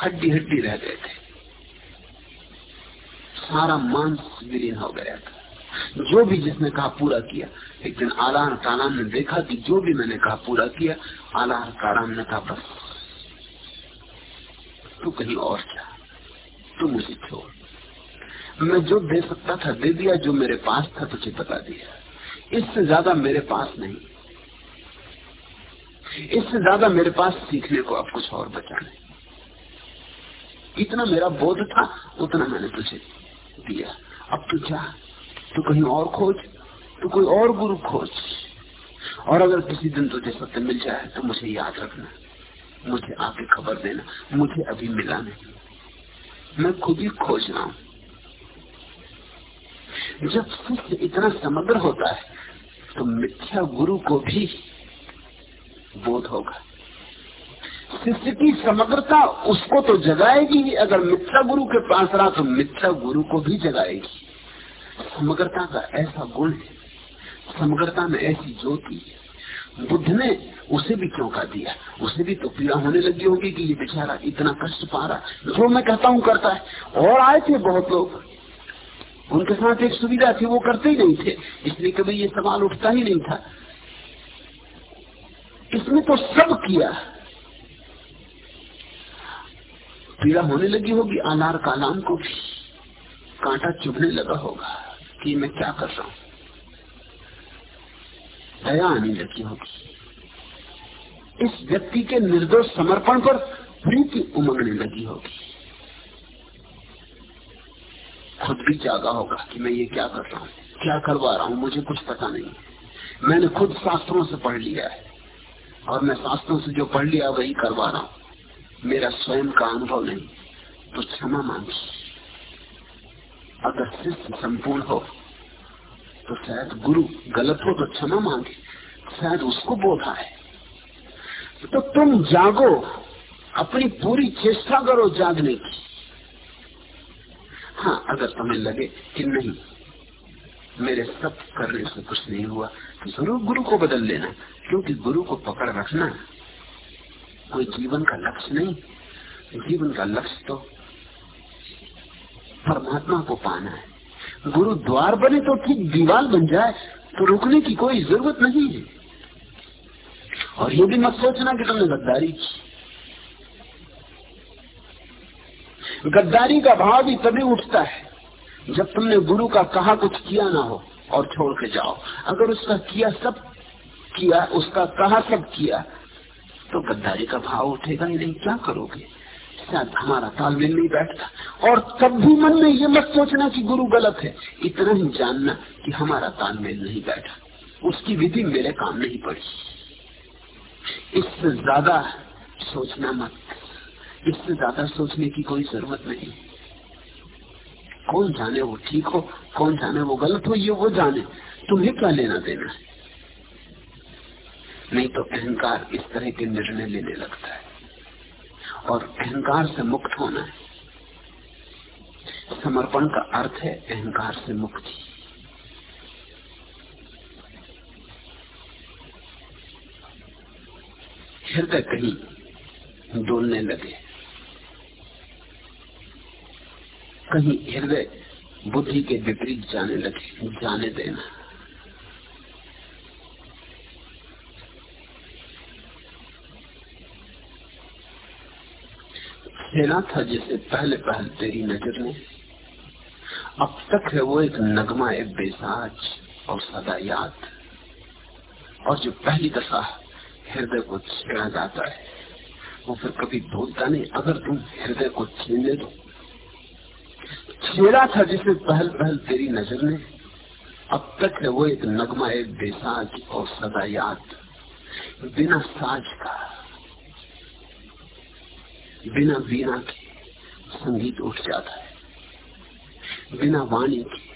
हड्डी हड्डी रह गए थे। सारा मांस विलीन हो गया था। जो भी जिसने कहा पूरा किया, एक दिन आलार कालाम ने देखा कि जो भी मैंने कहा पूरा किया, आलार कालाम ने कहा, बस, तू कहीं और जा, तू मुझे छोड़। मैं जो दे सकता था, दे दिया, जो मेरे पास था, तुझे बता दिया। इससे ज़्यादा मेरे पास नहीं। इससे ज़्यादा मेरे पास सीखने को अब कुछ और बचा नहीं। इतना मेरा बोध था, उतना मैंने तुझे दिया। अब तू जा, तू कहीं और खोज, तू कोई और गुरु खोज। और अगर किसी दिन तुझे सत्य मिल जाए तो मुझे याद रखना। मुझे आके खबर देना। मुझे अभी मिला नहीं। मैं खुद ही खोज रहा हूँ। जब शिष्य इतना समग्र होता है तो मिथ्या गुरु को भी बोध होगा। शिष्य की समग्रता उसको तो जगाएगी ही। अगर मिथ्या गुरु के पास रहा तो मिथ्या गुरु को भी जगाएगी। समग्रता का ऐसा गुण है, समग्रता में ऐसी ज्योति बुद्ध ने उसे भी कर दिया? उसे भी तो पीड़ा होने लगी होगी कि ये बेचारा इतना कष्ट पा रहा। जो मैं कहता हूँ, करता है। और आए थे बहुत लोग। उनके साथ एक सुविधा थी, वो करते ही नहीं थे। इसलिए कभी ये सवाल उठता ही नहीं था। इसने तो सब किया। पीड़ा होने लगी होगी आनार कालाम को भी। कांटा चुभने लगा होगा कि मैं क्या कर रहा हूँ। दया आने लगी होगी। इस व्यक्ति के निर्दोष समर्पण पर प्रीति उमंगने लगी होगी। खुद भी जागा होगा कि मैं ये क्या कर रहा हूँ, क्या करवा रहा हूँ, मुझे कुछ पता नहीं। मैंने खुद शास्त्रों से पढ़ लिया है और मैं शास्त्रों से जो पढ़ लिया वही करवा रहा हूँ। मेरा स्वयं का अनुभव नहीं तो क्षमा मांगी। अगर शिष्य संपूर्ण हो तो शायद गुरु गलत हो तो क्षमा मांगे। शायद उसको बोधा है तो तुम जागो, अपनी पूरी चेष्टा करो जागने की। हाँ अगर तुम्हें लगे कि नहीं, मेरे सब करने से कुछ नहीं हुआ तो ज़रूर गुरु को बदल लेना, क्योंकि गुरु को पकड़ रखना कोई जीवन का लक्ष्य नहीं। जीवन का लक्ष्य तो परमात्मा को पाना है। गुरु द्वार बने तो ठीक दीवार बन जाए तो रुकने की कोई ज़रूरत नहीं है। और ये भी मत सोचना कि तुमने गद्दारी की। गद्दारी का भाव भी तभी उठता है जब तुमने गुरु का कहा कुछ किया ना हो और छोड़ के जाओ। अगर उसका किया सब किया, उसका कहा सब किया तो गद्दारी का भाव उठेगा ही नहीं। क्या करोगे? शायद हमारा तालमेल नहीं बैठता। और तब भी मन में ये मत सोचना कि गुरु गलत है। इतना ही जानना कि हमारा तालमेल नहीं बैठा। उसकी विधि मेरे काम नहीं पड़ी। इससे ज़्यादा सोचना मत। इससे ज़्यादा सोचने की कोई ज़रूरत नहीं। कौन जाने वो ठीक हो, कौन जाने वो गलत हो, ये वो जाने। तुम्हें क्या लेना देना है? नहीं तो अहंकार इस तरह के निर्णय लेने लगता है। और अहंकार से मुक्त होना है। समर्पण का अर्थ है अहंकार से मुक्ति। हृदय कहीं डोलने लगे। कहीं हृदय बुद्धि के विपरीत जाने लगे, जाने देना। खेला था जिसे पहले पहले तेरी नज़र ने अब तक है वो एक नगमा, एक बेसाज और सदा याद। और जो पहली दफ़ा हृदय को छेड़ा जाता है, वो फिर कभी भूलता नहीं। अगर तुम हृदय को छीन ले दो छेड़ा था जिसे पहल पहल तेरी नज़र ने अब तक है वो एक नगमा, एक बेसाज और सदा याद बिना साज का, बिना वीणा के संगीत उठ जाता है, बिना वाणी के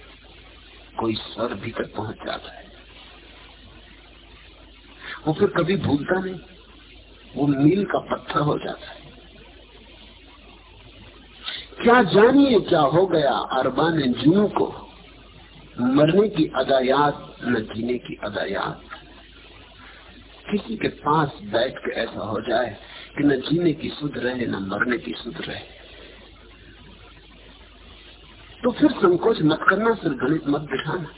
कोई स्वर भीतर पहुँच जाता है। वो फिर कभी भूलता नहीं, वो मील का पत्थर हो जाता है। क्या जानिए क्या हो गया अरबान जू को? मरने की अदायात न जीने की अदायात किसी के पास बैठ के ऐसा हो जाए कि न जीने की सुध रहे, न मरने की सुध रहे। तो फिर संकोच मत करना, फिर गणित मत बिठाना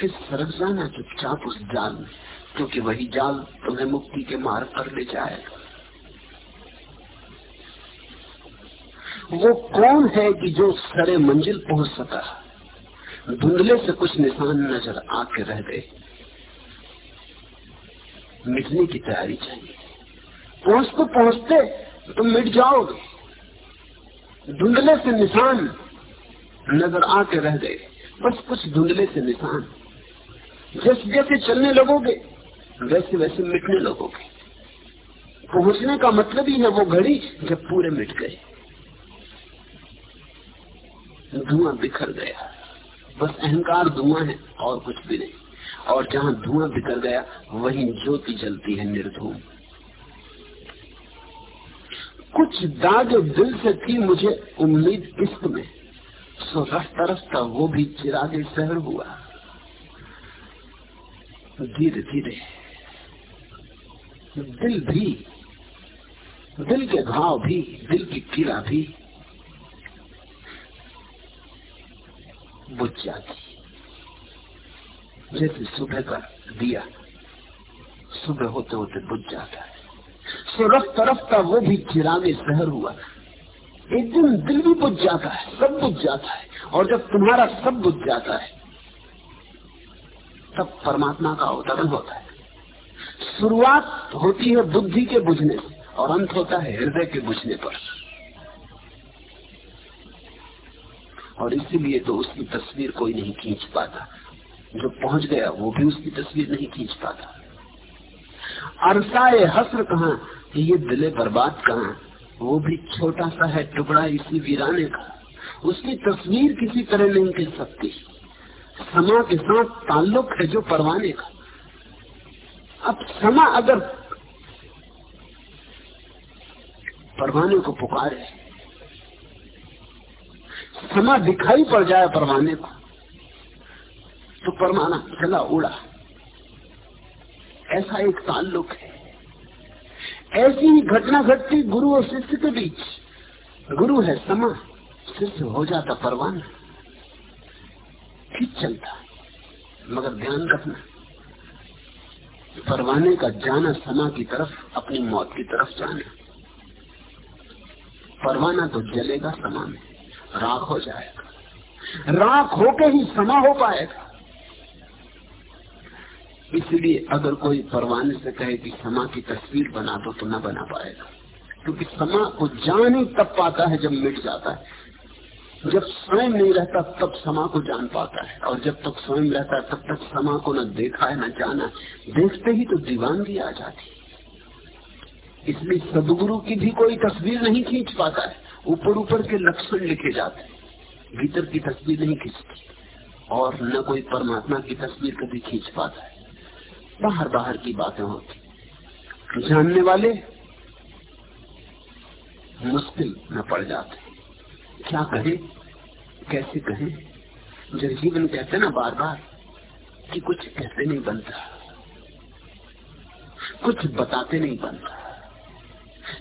फिर सरक जाना चुपचाप उस जाल में, क्योंकि वही जाल तुम्हें मुक्ति के मार्ग पर ले जाएगा। वो कौन है कि जो सरे मंजिल पहुँच सका? धुंधले से कुछ निशान नज़र आके रह गए। मिटने की तैयारी चाहिए। पहुँचते पहुँचते, तुम मिट जाओगे। धुंधले से निशान नज़र आके रह गए। बस कुछ धुंधले से निशान। जैसे जैसे चलने लगोगे, वैसे वैसे मिटने लगोगे। पहुँचने का मतलब ही है वो घड़ी जब पूरे मिट गए। धुआँ बिखर गया। बस अहंकार धुआँ है और कुछ भी नहीं। और जहाँ धुआँ बिखर गया, वहीं ज्योति जलती है निर्धूम। कुछ दाग दिल से थी मुझे उम्मीद इश्क में। सो रफ्ता रफ्ता वो भी चिरागे शहर हुआ। धीरे धीरे दिल भी, दिल के घाव भी, दिल की पीड़ा भी बुझ जाती जैसे सुबह का दिया, सुबह होते होते बुझ जाता है। सो रफ्ता रफ्ता वो भी चिरागे शहर हुआ। एक दिन दिल भी बुझ जाता है, सब बुझ जाता है। और जब तुम्हारा सब बुझ जाता है, तब परमात्मा का अवतरण होता है। शुरुआत होती है बुद्धि के बुझने और अंत होता है हृदय के बुझने पर। और इसीलिए तो उसकी तस्वीर कोई नहीं खींच पाता। जो पहुँच गया, वो भी उसकी तस्वीर नहीं खींच पाता। अरसाए हसर कहा ये दिले बर्बाद कहा, वो भी छोटा सा है, टुकड़ा इसी वीराने का। उसकी तस्वीर किसी तरह नहीं खींच सकती। समा के साथ ताल्लुक है जो परवाने का। अब समा अगर परवाने को पुकारे समा दिखाई पड़ जाए परवाने को तो परमाना चला उड़ा। ऐसा एक ताल्लुक है। ऐसी ही घटना घटती गुरु और शिष्य के बीच। गुरु है समा, शिष्य हो जाता परवाना ठीक चलता, मगर ध्यान रखना परवाने का जाना समा की तरफ़, अपनी मौत की तरफ़ जाना। परवाना तो जलेगा समा में। राख हो जाएगा। राख होके ही समा हो पाएगा। इसलिए अगर कोई परवाने से कहे कि समा की तस्वीर बना दो तो न बना पाएगा। क्योंकि समा को जान ही तब पाता है जब मिट जाता है। जब स्वयं नहीं रहता तब समा को जान पाता है। और जब तक स्वयं रहता है तब तक समा को न देखा है, न जाना देखते ही तो दीवानगी आ जाती इसलिए सदगुरु की भी कोई तस्वीर नहीं खींच पाता है। ऊपर ऊपर के लक्षण लिखे जाते भीतर की तस्वीर नहीं खींचती। और न कोई परमात्मा की तस्वीर कभी खींच पाता है। बाहर बाहर की बातें होती जानने वाले मुश्किल में पड़ जाते क्या कहे? कैसे कहे? जब जीवन कहते ना बार बार कि कुछ कहते नहीं बनता। कुछ बताते नहीं बनता।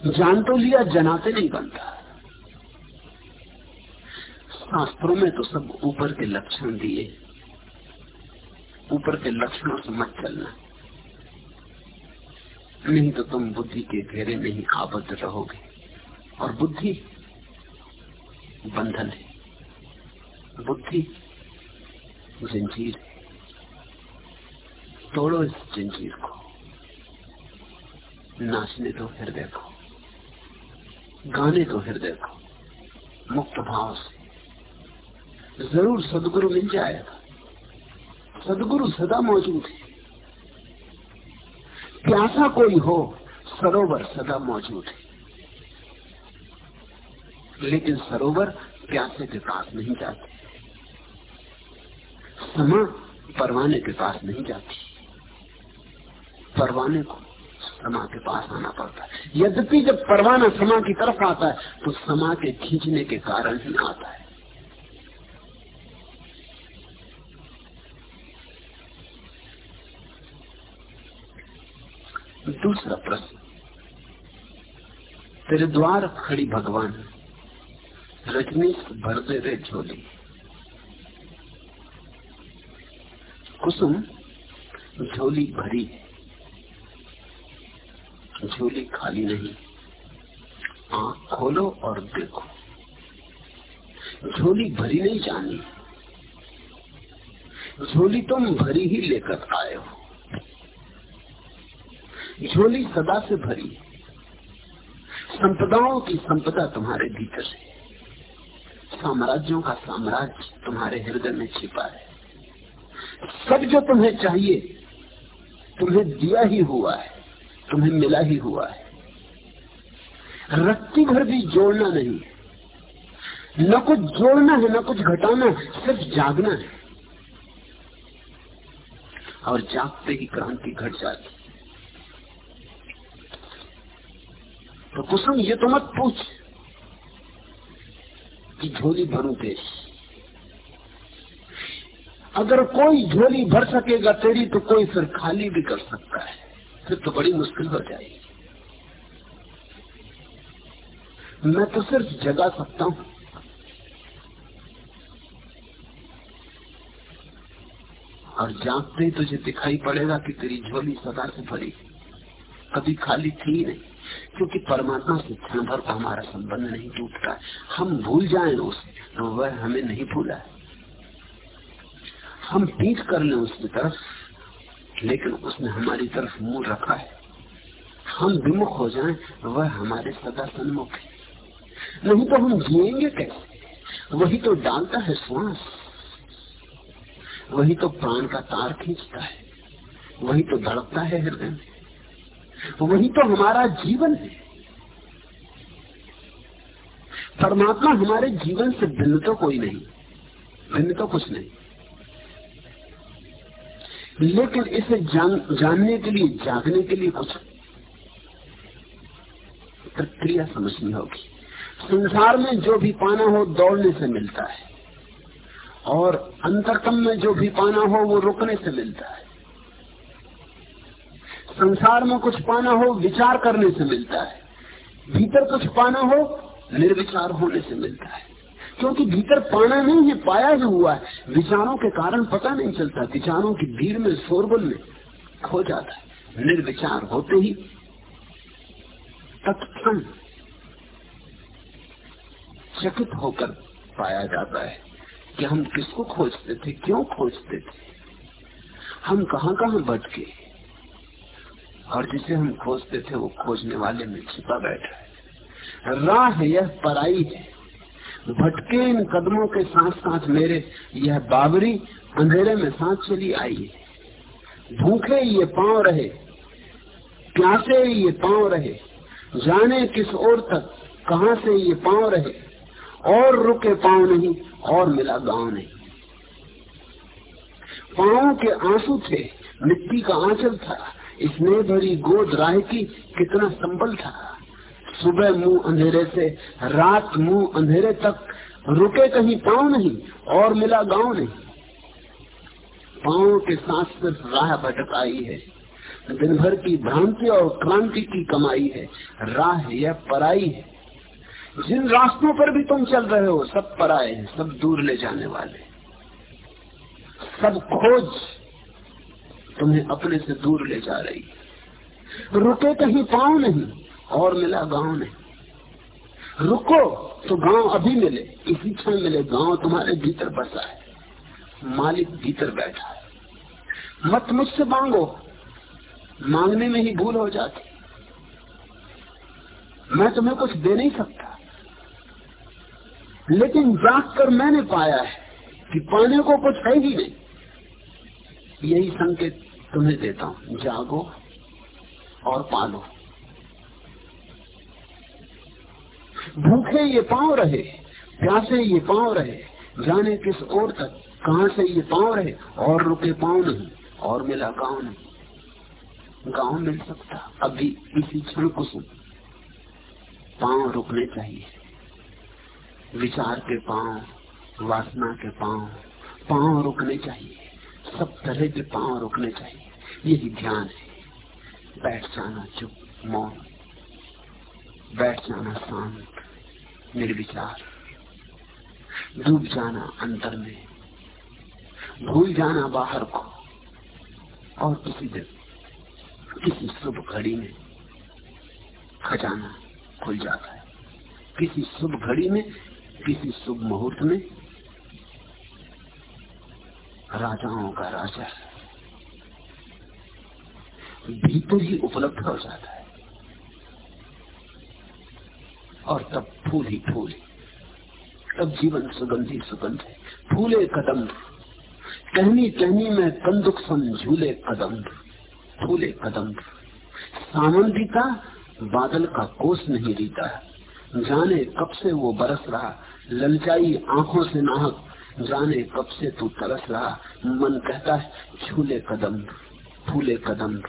जान तो लिया, जनाते नहीं बनता। शास्त्रों में तो सब ऊपर के लक्षण दिए। ऊपर के लक्षणों से मत चलना। नहीं तो तुम बुद्धि के घेरे में ही आबद्ध रहोगे। और बुद्धि बंधन है। बुद्धि जंजीर है। तोड़ो इस जंजीर को। नाचने तो हृदय को। गाने तो हृदय को। मुक्त भाव से। ज़रूर सदगुरु मिल जाएगा। सदगुरु सदा मौजूद है। प्यासा कोई हो, सरोवर सदा मौजूद है। लेकिन सरोवर प्यासे के पास नहीं जाते। समा परवाने के पास नहीं जाती। परवाने को समा के पास आना पड़ता है। यद्यपि जब परवाना समा की तरफ़ आता है तो समा के खींचने के कारण ही आता है। दूसरा प्रश्न। तेरे द्वार खड़ी भगवान रजनीश भर दे रे झोली। कुसुम, झोली भरी है। झोली खाली नहीं। आँख खोलो और देखो। झोली भरी नहीं जानी। झोली तुम भरी ही लेकर आए हो। झोली सदा से भरी है। संपदाओं की संपदा तुम्हारे भीतर है। साम्राज्यों का साम्राज्य तुम्हारे हृदय में छिपा है। सब जो तुम्हें चाहिए, तुम्हें दिया ही हुआ है, तुम्हें मिला ही हुआ है। रत्ती भर भी जोड़ना नहीं न कुछ जोड़ना है, न कुछ घटाना है, सिर्फ़ जागना है। और जागते ही क्रांति घट जाती तो कुसुम, ये तो मत पूछ कि झोली भरू तेरी अगर कोई झोली भर सकेगा तेरी तो कोई फिर खाली भी कर सकता है। फिर तो बड़ी मुश्किल हो जाएगी। मैं तो सिर्फ़ जगा सकता हूँ। और जागते ही तुझे दिखाई पड़ेगा कि तेरी झोली सदा से भरी, कभी खाली थी नहीं। क्योंकि परमात्मा से क्षण भर का हमारा संबंध नहीं टूटता। हम भूल जाए उसे तो वह हमें नहीं भूला। है हम पीठ कर लें उसकी तरफ़, लेकिन उसने हमारी तरफ़ मुँह रखा है। हम विमुख हो जाएँ, वह हमारे सदा सन्मुख है। नहीं तो हम जिएँगे कैसे? वही तो डालता है श्वास। वही तो प्राण का तार खींचता है। वही तो धड़कता है हृदय में। वही तो हमारा जीवन है। परमात्मा हमारे जीवन से भिन्न तो कोई नहीं भिन्न तो कुछ नहीं। लेकिन इसे जान, जानने के लिए जागने के लिए कुछ प्रक्रिया समझनी होगी। संसार में जो भी पाना हो दौड़ने से मिलता है। और अंतरतम में जो भी पाना हो वो रुकने से मिलता है। संसार में कुछ पाना हो, विचार करने से मिलता है। भीतर कुछ पाना हो, निर्विचार होने से मिलता है। क्योंकि भीतर पाना नहीं है, पाया ही हुआ है। विचारों के कारण पता नहीं चलता। विचारों की भीड़ में, शोरगुल में खो जाता है। निर्विचार होते ही तत्क्षण चकित होकर पाया जाता है कि हम किसको खोजते थे, क्यों खोजते थे। हम कहाँ कहाँ भटके। और जिसे हम खोजते थे, वो खोजने वाले में छिपा बैठा है। राह यह पराई है। भटके इन कदमों के साथ साथ मेरे यह बाबरी अंधेरे में साथ चली आई है। भूखे ये पाँव रहे, प्यासे ये पाँव रहे, जाने किस ओर तक, कहा से ये पाँव रहे, और रुके पाँव नहीं, और मिला गाँव नहीं। पाँव के आँसू थे, मिट्टी का आंचल था इसमें भरी गोद राह की कितना संबल था। सुबह मुँह अंधेरे से, रात मुँह अंधेरे तक, रुके कहीं पाँव नहीं, और मिला गाँव नहीं। पाँव के साथ सिर्फ़ राह भटक आई है। दिन भर की भ्रांति और क्रांति की कमाई है। राह यह पराई है। जिन रास्तों पर भी तुम चल रहे हो, सब पराए हैं, सब दूर ले जाने वाले। सब खोज तुम्हें अपने से दूर ले जा रही रुके कहीं पाओ नहीं और मिला गाँव नहीं। रुको तो गाँव अभी मिले, इसी क्षण मिले, गाँव तुम्हारे भीतर बसा है। मालिक भीतर बैठा है। मत मुझसे मांगो, मांगने में ही भूल हो जाती। मैं तुम्हें कुछ दे नहीं सकता। लेकिन जाग कर मैंने पाया है कि पाने को कुछ है ही नहीं। यही संकेत तुम्हें देता हूँ। जागो और पालो। भूखे ये पाँव रहे, प्यासे ये पाँव रहे, जाने किस ओर तक, कहा से ये पाँव रहे, और रुके पाँव नहीं, और मिला गाँव नहीं। गाँव मिल सकता, अभी इसी क्षण कुसुम पाँव रुकने चाहिए। विचार के पाँव, वासना के पाँव पाँव रुकने चाहिए। सब तरह के पाँव रुकने चाहिए। यही ध्यान है। बैठ जाना चुप, मौन। बैठ जाना शांत, निर्विचार। डूब जाना अंतर में। भूल जाना बाहर को। और किसी दिन, किसी शुभ घड़ी में खजाना खुल जाता है। किसी शुभ घड़ी में, किसी शुभ मुहूर्त में राजाओं का राजा। भीतर ही उपलब्ध हो जाता है। और तब फूल ही फूल तब जीवन सुगंधी सुगंध है। फूले कदम कहनी कहनी में कंदुक झूले कदम फूले कदम सावन बीता बादल का कोस नहीं रीता। जाने कब से वो बरस रहा। ललचाई आँखों से नाहक। जाने कब से तू तरस रहा? मन कहता है, झूले कदम, फूले कदम,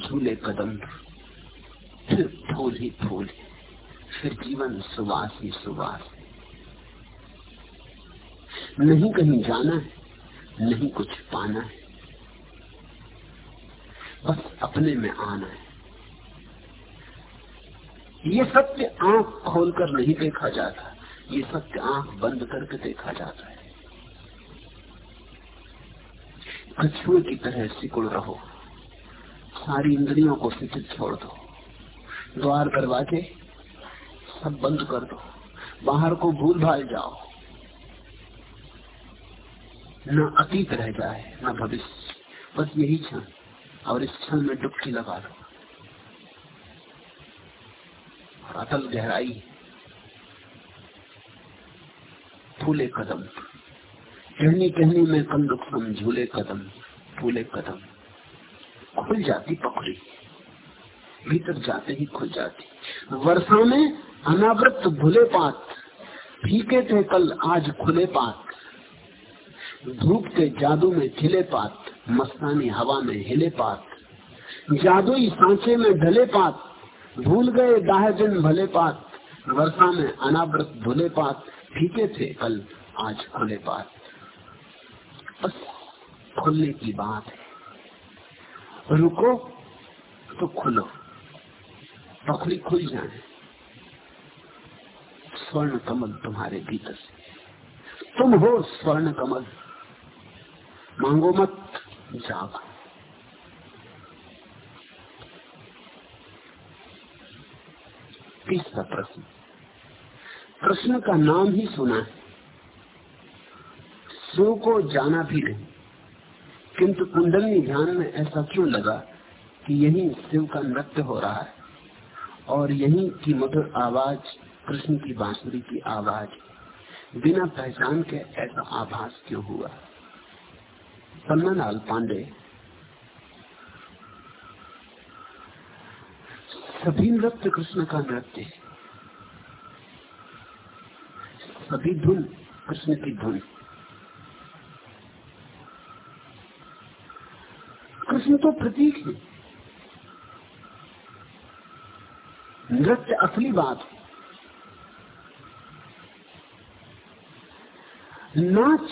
झूले कदम। फिर फूल ही फूल, फिर जीवन सुवास ही सुवास। नहीं कहीं जाना है, नहीं कुछ पाना है। बस अपने में आना है। ये सत्य आँख खोलकर नहीं देखा जाता। ये सत्य आँख बंद करके देखा जाता है? कछुए की तरह सिकुड़ रहो। सारी इंद्रियों को शिथिल छोड़ दो। द्वार दरवाजे सब बंद कर दो। बाहर को भूल भाल जाओ। न अतीत रह जाए, न भविष्य। बस यही क्षण, और इस क्षण में डुबकी लगा दो। अतल गहराई फूले कदम। कहनी कहनी में कंदुकम झूले कदम, फूले कदम। खुल जाती पकड़ी, भीतर जाते ही खुल जाती। वर्षा में अनावृत भूले पात, फीके थे कल आज खुले पात। धूप के जादू में खिले पात, मस्तानी हवा में हिले पात। जादुई सांचे में ढले पात, भूल गए दाह दिन भले पात। वर्षा में अनावृत भूले पात। फीके थे, कल आज खुले पात बस खुलने की बात है। रुको तो खुलो। पखड़ी खुल जाए। स्वर्ण कमल तुम्हारे भीतर से। तुम हो स्वर्ण कमल मांगो मत, जागो। तीसरा प्रश्न। प्रश्न का नाम ही सुना है। शिव को जाना भी नहीं। किंतु कुंडली ध्यान में ऐसा क्यों लगा कि यही शिव का नृत्य हो रहा है? और यही की मधुर आवाज़, कृष्ण की बांसुरी की आवाज़, बिना पहचान के ऐसा आभास क्यों हुआ? पन्नालाल पांडे। सभी नृत्य कृष्ण का नृत्य है। सभी धुन, कृष्ण की धुन। कृष्ण तो प्रतीक है। नृत्य असली बात है। नाच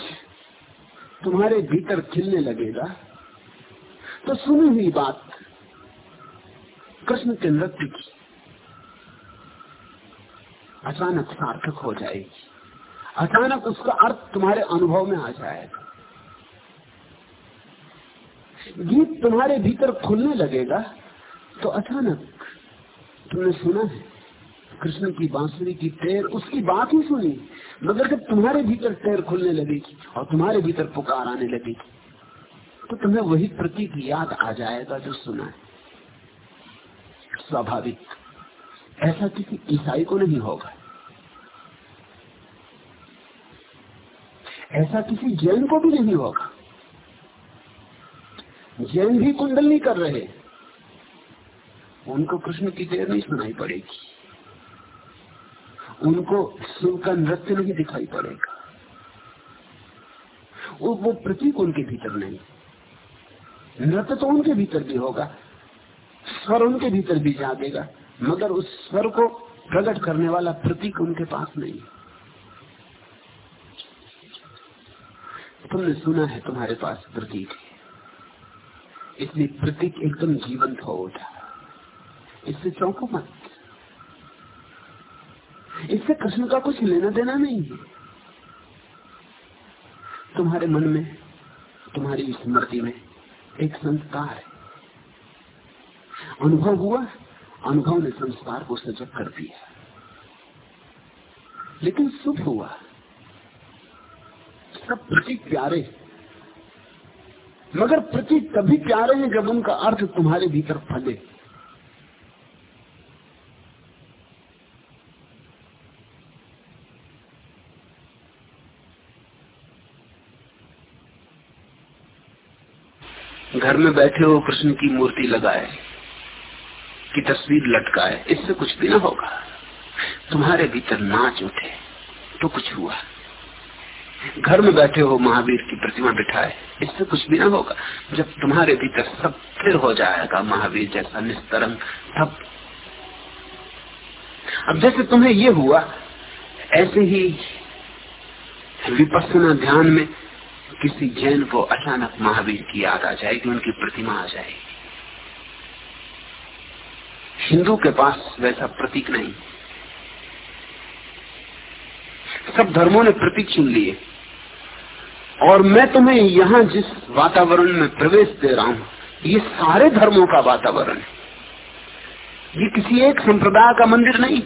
तुम्हारे भीतर खिलने लगेगा तो सुनी हुई बात कृष्ण के नृत्य की अचानक सार्थक हो जाएगी। अचानक उसका अर्थ तुम्हारे अनुभव में आ जाएगा। गीत तुम्हारे भीतर खुलने लगेगा तो अचानक तुमने सुना है, कृष्ण की बांसुरी की टेर उसकी बात ही सुनी, मगर जब तुम्हारे भीतर टेर खुलने लगेगी और तुम्हारे भीतर पुकार आने लगेगी तो तुम्हें वही प्रतीक याद आ जाएगा जो सुना है। स्वाभाविक, ऐसा किसी ईसाई को नहीं होगा। ऐसा किसी जैन को भी नहीं होगा। जैन भी कुंडल नहीं कर रहे उनको कृष्ण की देर नहीं सुनाई पड़ेगी। उनको शिव का नृत्य नहीं दिखाई पड़ेगा। वो, वो प्रतीक उनके भीतर नहीं। नृत्य तो उनके भीतर भी होगा। स्वर उनके भीतर भी जागेगा। मगर उस स्वर को प्रकट करने वाला प्रतीक उनके पास नहीं तुमने सुना है तुम्हारे पास प्रतीक है। इसलिए प्रतीक एकदम जीवंत हो उठा। इससे चौंको मत। इससे कृष्ण का कुछ लेना देना नहीं है। तुम्हारे मन में, तुम्हारी स्मृति में एक संस्कार है। अनुभव हुआ, अनुभव ने संस्कार को सजग कर दिया। लेकिन शुभ हुआ। सब प्रतीक प्यारे मगर प्रतीक तभी प्यारे हैं जब उनका अर्थ तुम्हारे भीतर फले घर में बैठे हो कृष्ण की मूर्ति लगाए, की तस्वीर लटकाए, इससे कुछ भी ना होगा। तुम्हारे भीतर नाच उठे तो कुछ हुआ। घर में बैठे हो, महावीर की प्रतिमा बिठाए, इससे कुछ भी ना होगा। जब तुम्हारे भीतर सब फिर हो जाएगा, महावीर जैसा निस्तरंग, तब। अब जैसे तुम्हें ये हुआ, ऐसे ही विपස්සना ध्यान में किसी जैन को अचानक महावीर की याद आ जाएगी, उनकी प्रतिमा आ जाएगी। हिंदू के पास वैसा प्रतीक नहीं। सब धर्मों ने प्रतीक चुन लिए। और मैं तुम्हें यहाँ जिस वातावरण में प्रवेश दे रहा हूँ, ये सारे धर्मों का वातावरण है। ये किसी एक संप्रदाय का मंदिर नहीं।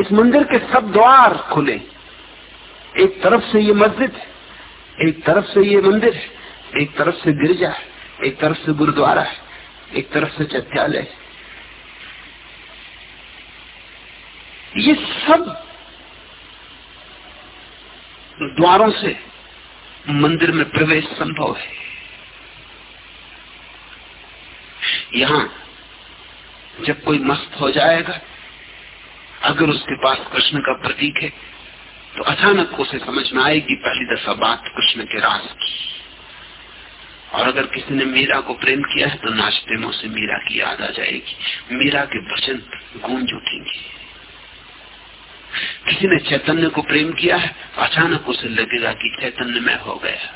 इस मंदिर के सब द्वार खुले। एक तरफ़ से ये मस्जिद एक तरफ़ से ये मंदिर एक तरफ़ से गिरजा एक तरफ़ से गुरुद्वारा एक तरफ़ से चत्यालय ये सब द्वारों से मंदिर में प्रवेश संभव है। यहाँ जब कोई मस्त हो जाएगा, अगर उसके पास कृष्ण का प्रतीक है तो अचानक उसे समझ में आएगी पहली दफ़ा बात कृष्ण के रास की। और अगर किसी ने मीरा को प्रेम किया है तो नाचते मुँह से मीरा की याद आ जाएगी। मीरा के वचन गूंज उठेंगे। किसी ने चैतन्य को प्रेम किया है अचानक उसे लगेगा कि चैतन्य में हो गया।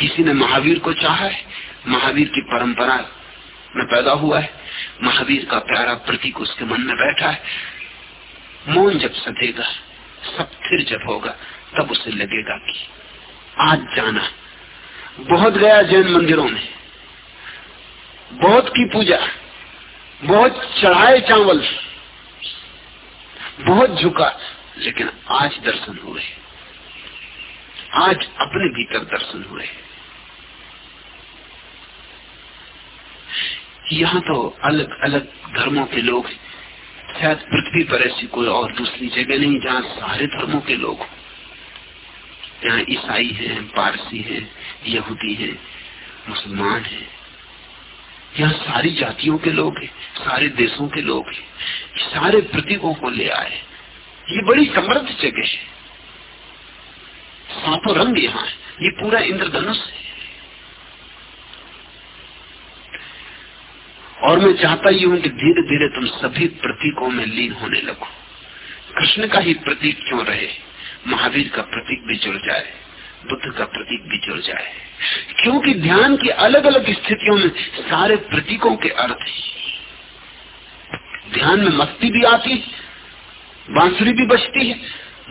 किसी ने महावीर को चाहा है, महावीर की परंपरा में पैदा हुआ है, महावीर का प्यारा प्रतीक उसके मन में बैठा है। मौन जब सधेगा, सब फिर जब होगा, तब उसे लगेगा कि आज जाना बहुत गया जैन मंदिरों में, बहुत की पूजा, बहुत चढ़ाए चावल। बहुत झुका, लेकिन आज दर्शन हुए। आज अपने भीतर दर्शन हुए। यहाँ तो अलग अलग धर्मों के लोग शायद पृथ्वी पर ऐसी कोई और दूसरी जगह नहीं, जहाँ सारे धर्मों के लोग यहाँ ईसाई हैं, पारसी हैं, यहूदी हैं, मुसलमान हैं। यहाँ सारी जातियों के लोग हैं, सारे देशों के लोग हैं सारे प्रतीकों को ले आए। ये बड़ी समृद्ध जगह है। सातों रंग यहाँ है। ये पूरा इंद्रधनुष है। और मैं चाहता ही हूँ कि धीरे धीरे तुम सभी प्रतीकों में लीन होने लगो। कृष्ण का ही प्रतीक क्यों रहे? महावीर का प्रतीक भी जुड़ जाए। बुद्ध का प्रतीक भी जुड़ जाए। क्योंकि ध्यान की अलग अलग स्थितियों में सारे प्रतीकों के अर्थ ध्यान में मस्ती भी आती बांसुरी भी बचती है,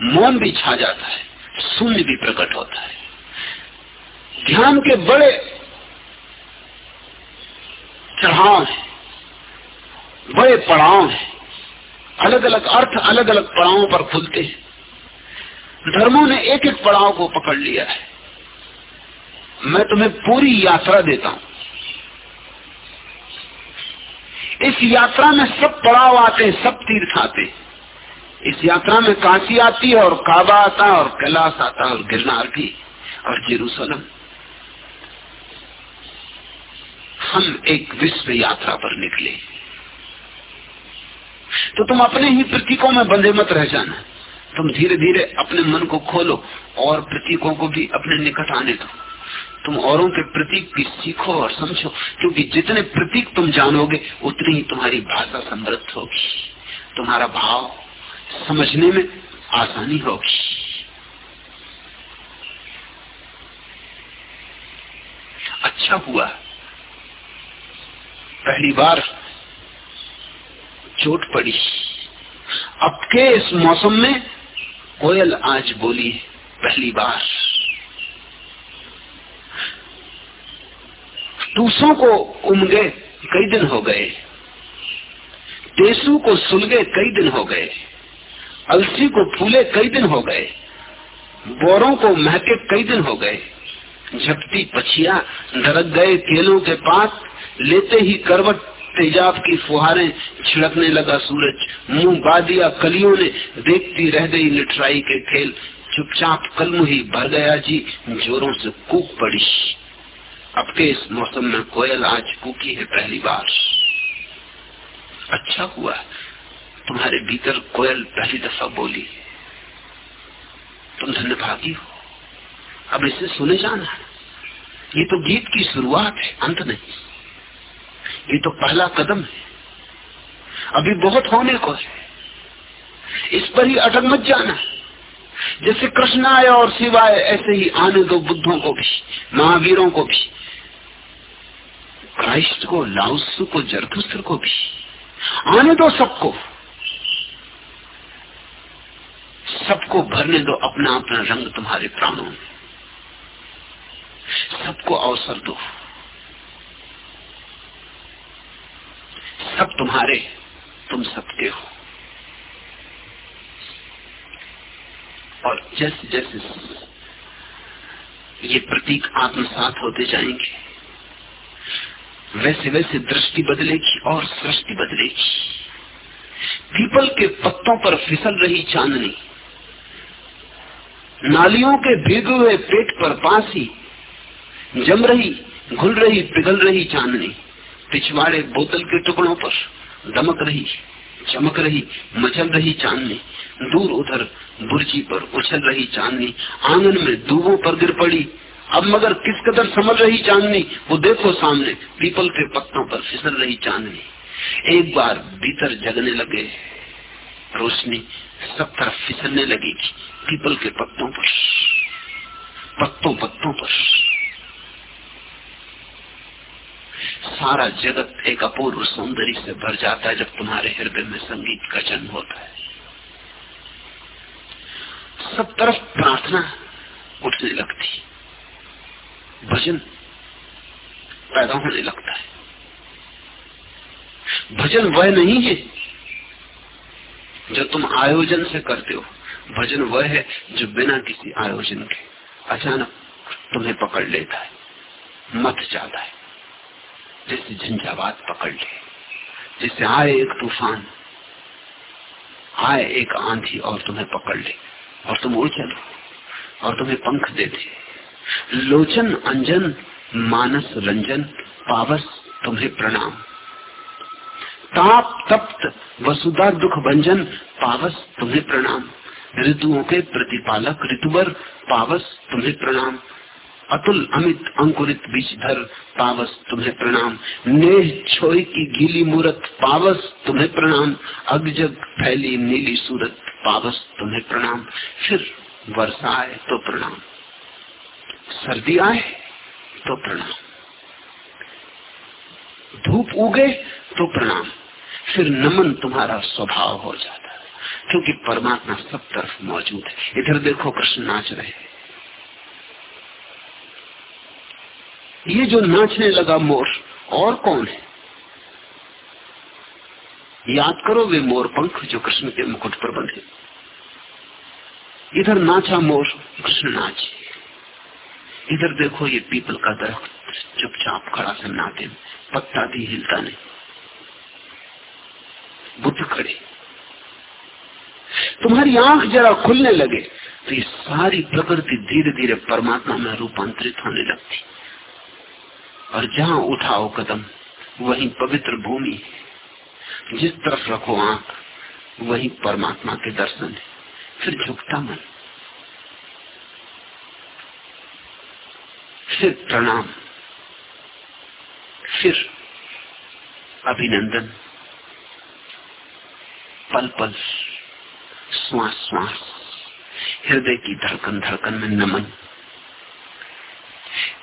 मौन भी छा जाता है, शून्य भी प्रकट होता है। ध्यान के बड़े चढ़ाव है, बड़े पड़ाव है अलग अलग अर्थ अलग अलग पड़ावों पर खुलते हैं। धर्मों ने एक एक पड़ाव को पकड़ लिया है। मैं तुम्हें पूरी यात्रा देता हूँ। इस यात्रा में सब पड़ाव आते हैं सब तीर्थ आते। हैं इस यात्रा में काशी आती है और काबा आता है और कैलाश आता है और गिरनार भी और जेरूसलम। हम एक विश्व यात्रा पर निकले। तो तुम अपने ही प्रतीकों में बंधे मत रह जाना। तुम धीरे धीरे अपने मन को खोलो और प्रतीकों को भी अपने निकट आने दो। तुम औरों के प्रतीक भी सीखो और समझो, क्योंकि जितने प्रतीक तुम जानोगे, उतनी ही तुम्हारी भाषा समृद्ध होगी। तुम्हारा भाव समझने में आसानी होगी। अच्छा हुआ। पहली बार चोट पड़ी। अब के इस मौसम में कोयल आज बोली पहली बार। टूसों को उमगे कई दिन हो गए। टेसू को सुलगे कई दिन हो गए। अलसी को फूले, कई दिन हो गए। बोरों को महके, कई दिन हो गए। झपटी पछिया धड़क गए, केलों के पास लेते ही करवट तेजाब की फुहारें छिड़कने लगा सूरज। मुँह बादिया कलियों ने देखती रह गई लिटराई के खेल। चुपचाप कलम ही भर गया जी, जोरों से कूक पड़ी। अब के इस मौसम में कोयल आज कूकी है पहली बार। अच्छा हुआ, तुम्हारे भीतर कोयल पहली दफ़ा बोली। तुम धन्यभागी हो। अब इसे सुने जाना। ये तो गीत की शुरुआत है, अंत नहीं। ये तो पहला कदम है। अभी बहुत होने को है। इस पर ही अटक मत जाना। जैसे कृष्ण आए और शिव ऐसे ही आने दो बुद्धों को भी, महावीरों को भी। क्राइस्ट को, लाउसु को जरथुस्त्र को भी। आने दो सबको। सबको भरने दो अपना अपना रंग तुम्हारे प्राणों में। सबको अवसर दो। सब तुम्हारे, तुम सबके हो। और जैसे जैसे ये प्रतीक आत्मसात होते जाएँगे वैसे वैसे दृष्टि बदलेगी और सृष्टि बदलेगी। पीपल के पत्तों पर फिसल रही चांदनी, नालियों के भीगे हुए पेट पर पासी जम रही, घुल रही, पिघल रही चांदनी। पिछवाड़े बोतल के टुकड़ों पर दमक रही, चमक रही, मचल रही चांदनी। दूर उधर बुर्जी पर उछल रही चांदनी। आँगन में दूबों पर गिर पड़ी। अब मगर किस कदर समझ रही चांदनी? वो देखो सामने, पीपल के पत्तों पर फिसल रही चांदनी। एक बार भीतर जगने लगे। रोशनी सब तरफ़ फिसलने लगेगी पीपल के पत्तों पर। पत्तों पत्तों पर। सारा जगत एक अपूर्व सौंदर्य से भर जाता है जब तुम्हारे हृदय में संगीत का जन्म होता है। सब तरफ़ प्रार्थना उठने लगती भजन पैदा होने लगता है। भजन वह नहीं है जो तुम आयोजन से करते हो। भजन वह है जो बिना किसी आयोजन के अचानक तुम्हें पकड़ लेता है, मत जाता है। जैसे झंझावात पकड़ ले जैसे आए एक तूफ़ान, आए एक आंधी और तुम्हें पकड़ ले, और तुम उड़ चलो, और तुम्हें पंख दे दे। लोचन, अंजन, मानस, रंजन, पावस, तुम्हें प्रणाम। ताप, तप्त, वसुधा, दुख, भंजन, पावस, तुम्हें प्रणाम। ऋतुओं के प्रतिपालक ऋतुवर पावस, तुम्हें प्रणाम। अतुल अमित अंकुरित बीजधर पावस तुम्हें प्रणाम। नेह छोई की गीली मूरत पावस तुम्हें प्रणाम। अगजग फैली नीली सूरत पावस तुम्हें प्रणाम। फिर वर्षा आए तो प्रणाम। सर्दी आए तो प्रणाम। धूप उगे तो प्रणाम। फिर नमन तुम्हारा स्वभाव हो जाता है, क्योंकि परमात्मा सब तरफ़ मौजूद है। इधर देखो कृष्ण नाच रहे हैं। ये जो नाचने लगा मोर, और कौन है? याद करो वे मोर पंख जो कृष्ण के मुकुट पर बंधे। इधर नाचा मोर, कृष्ण नाचे। इधर देखो ये पीपल का दरख्त चुपचाप खड़ा सन्नाटे पत्ता भी हिलता नहीं। बुद्ध खड़े। तुम्हारी आँख जरा खुलने लगे तो ये सारी प्रकृति धीरे धीरे परमात्मा में रूपांतरित होने लगती। और जहाँ उठाओ कदम, वही पवित्र भूमि जिस तरफ़ रखो आँख, वही परमात्मा के दर्शन है। फिर झुकता मन। फिर प्रणाम। फिर अभिनंदन। पल पल श्वास श्वास हृदय की धड़कन धड़कन में नमन।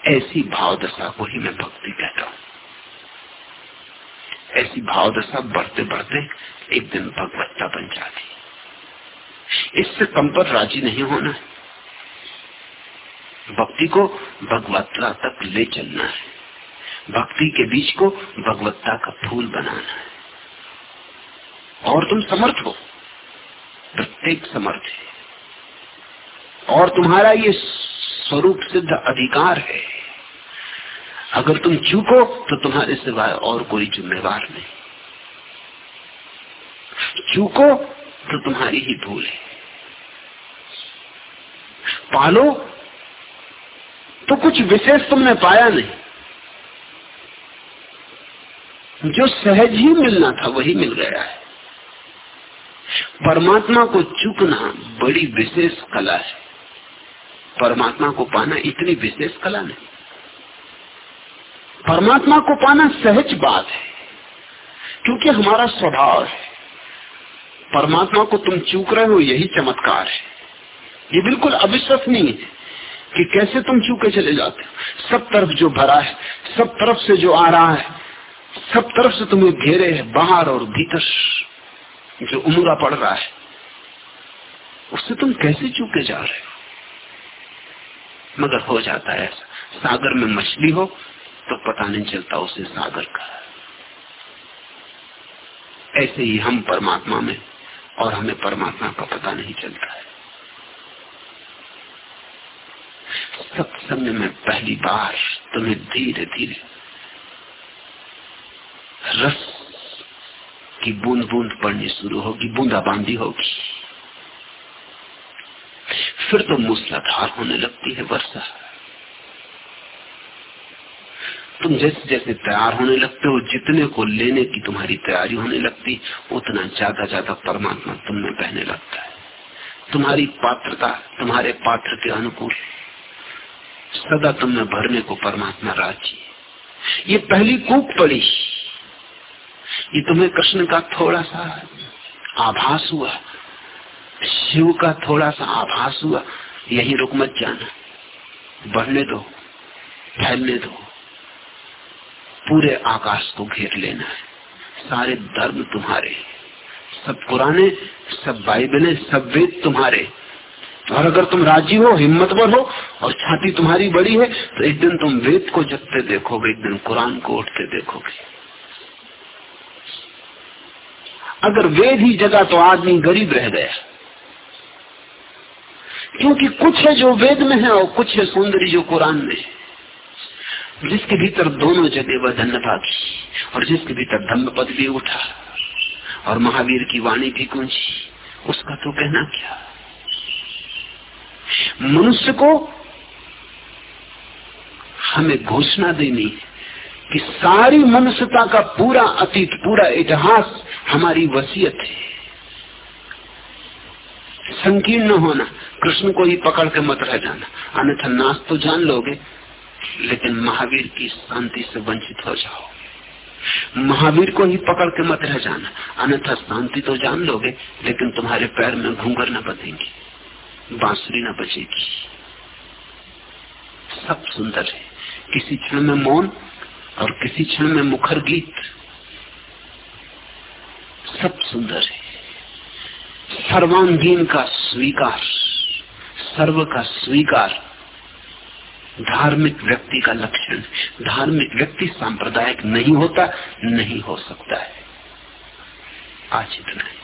ऐसी भाव दशा को ही मैं भक्ति कहता हूँ। ऐसी भाव दशा बढ़ते बढ़ते एक दिन भगवत्ता बन जाती इससे कम पर राज़ी नहीं होना है। भक्ति को भगवत्ता तक ले चलना है। भक्ति के बीच को भगवत्ता का फूल बनाना है। और तुम समर्थ हो। प्रत्येक समर्थ है। और तुम्हारा ये स्वरूप सिद्ध अधिकार है। अगर तुम चूको तो तुम्हारे सिवाय और कोई जिम्मेवार नहीं। चूको तो तुम्हारी ही भूल है। पालो तो कुछ विशेष तुमने पाया नहीं। जो सहज ही मिलना था, वही मिल गया है। परमात्मा को चूकना बड़ी विशेष कला है। परमात्मा को पाना इतनी विशेष कला नहीं। परमात्मा को पाना सहज बात है, क्योंकि हमारा स्वभाव है। परमात्मा को तुम चूक रहे हो, यही चमत्कार है। ये बिल्कुल अविश्वसनीय है कि कैसे तुम चूके चले जाते हो। सब तरफ़ जो भरा है, सब तरफ़ से जो आ रहा है, सब तरफ़ से तुम्हें घेरे है, बाहर और भीतर। जो उमरा पड़ रहा है, उससे तुम कैसे चूके जा रहे हो? मगर हो जाता है ऐसा। सागर में मछली हो तो पता नहीं चलता उसे सागर का। ऐसे ही हम परमात्मा में, और हमें परमात्मा का पता नहीं चलता है। सत्संग में पहली बार तुम्हें धीरे धीरे रस की बूंद बूंद पड़नी शुरू होगी बूंदा बांदी होगी। फिर तो मूसलाधार होने लगती है वर्षा। तुम जैसे जैसे तैयार होने लगते हो, जितने को लेने की तुम्हारी तैयारी होने लगती, उतना ज़्यादा ज़्यादा परमात्मा तुम में बहने लगता है। तुम्हारी पात्रता, तुम्हारे पात्र के अनुकूल, सदा तुम में भरने को परमात्मा राज़ी ये पहली कूक पड़ी। ये तुम्हें कृष्ण का थोड़ा सा आभास हुआ। शिव का थोड़ा सा आभास हुआ, यही रुक मत जाना। बढ़ने दो, फैलने दो। पूरे आकाश को घेर लेना है। सारे धर्म तुम्हारे, सब पुराने, सब बाइबलें सब वेद तुम्हारे। और अगर तुम राज़ी हो हिम्मतवर हो और छाती तुम्हारी बड़ी है तो एक दिन तुम वेद को जगते देखोगे, एक दिन कुरान को उठते देखोगे। अगर वेद ही जगा तो आदमी गरीब रह गया। क्योंकि कुछ है जो वेद में है और कुछ है सौंदर्य जो कुरान में है। जिसके भीतर दोनों जगह वह धन्य और जिसके भीतर धम्म पद भी उठा और महावीर की वाणी भी गूंजी, उसका तो कहना क्या? मनुष्य को हमें घोषणा देनी कि सारी मनुष्यता का पूरा अतीत, पूरा इतिहास हमारी वसीयत है। संकीर्ण होना। कृष्ण को ही पकड़ के मत रह जाना। अन्यथा नाश तो जान लोगे, लेकिन महावीर की शांति से वंचित हो जाओ। महावीर को ही पकड़ के मत रह जाना। अन्यथा शांति तो जान लोगे, लेकिन तुम्हारे पैर में घूंगर न बधेंगे, बांसुरी न बचेगी सब सुंदर है। किसी क्षण में मौन और किसी क्षण में मुखर गीत। सब सुंदर है। सर्वांगीण का स्वीकार, सर्व का स्वीकार धार्मिक व्यक्ति का लक्षण धार्मिक व्यक्ति सांप्रदायिक नहीं होता, नहीं हो सकता है। आज इतना है।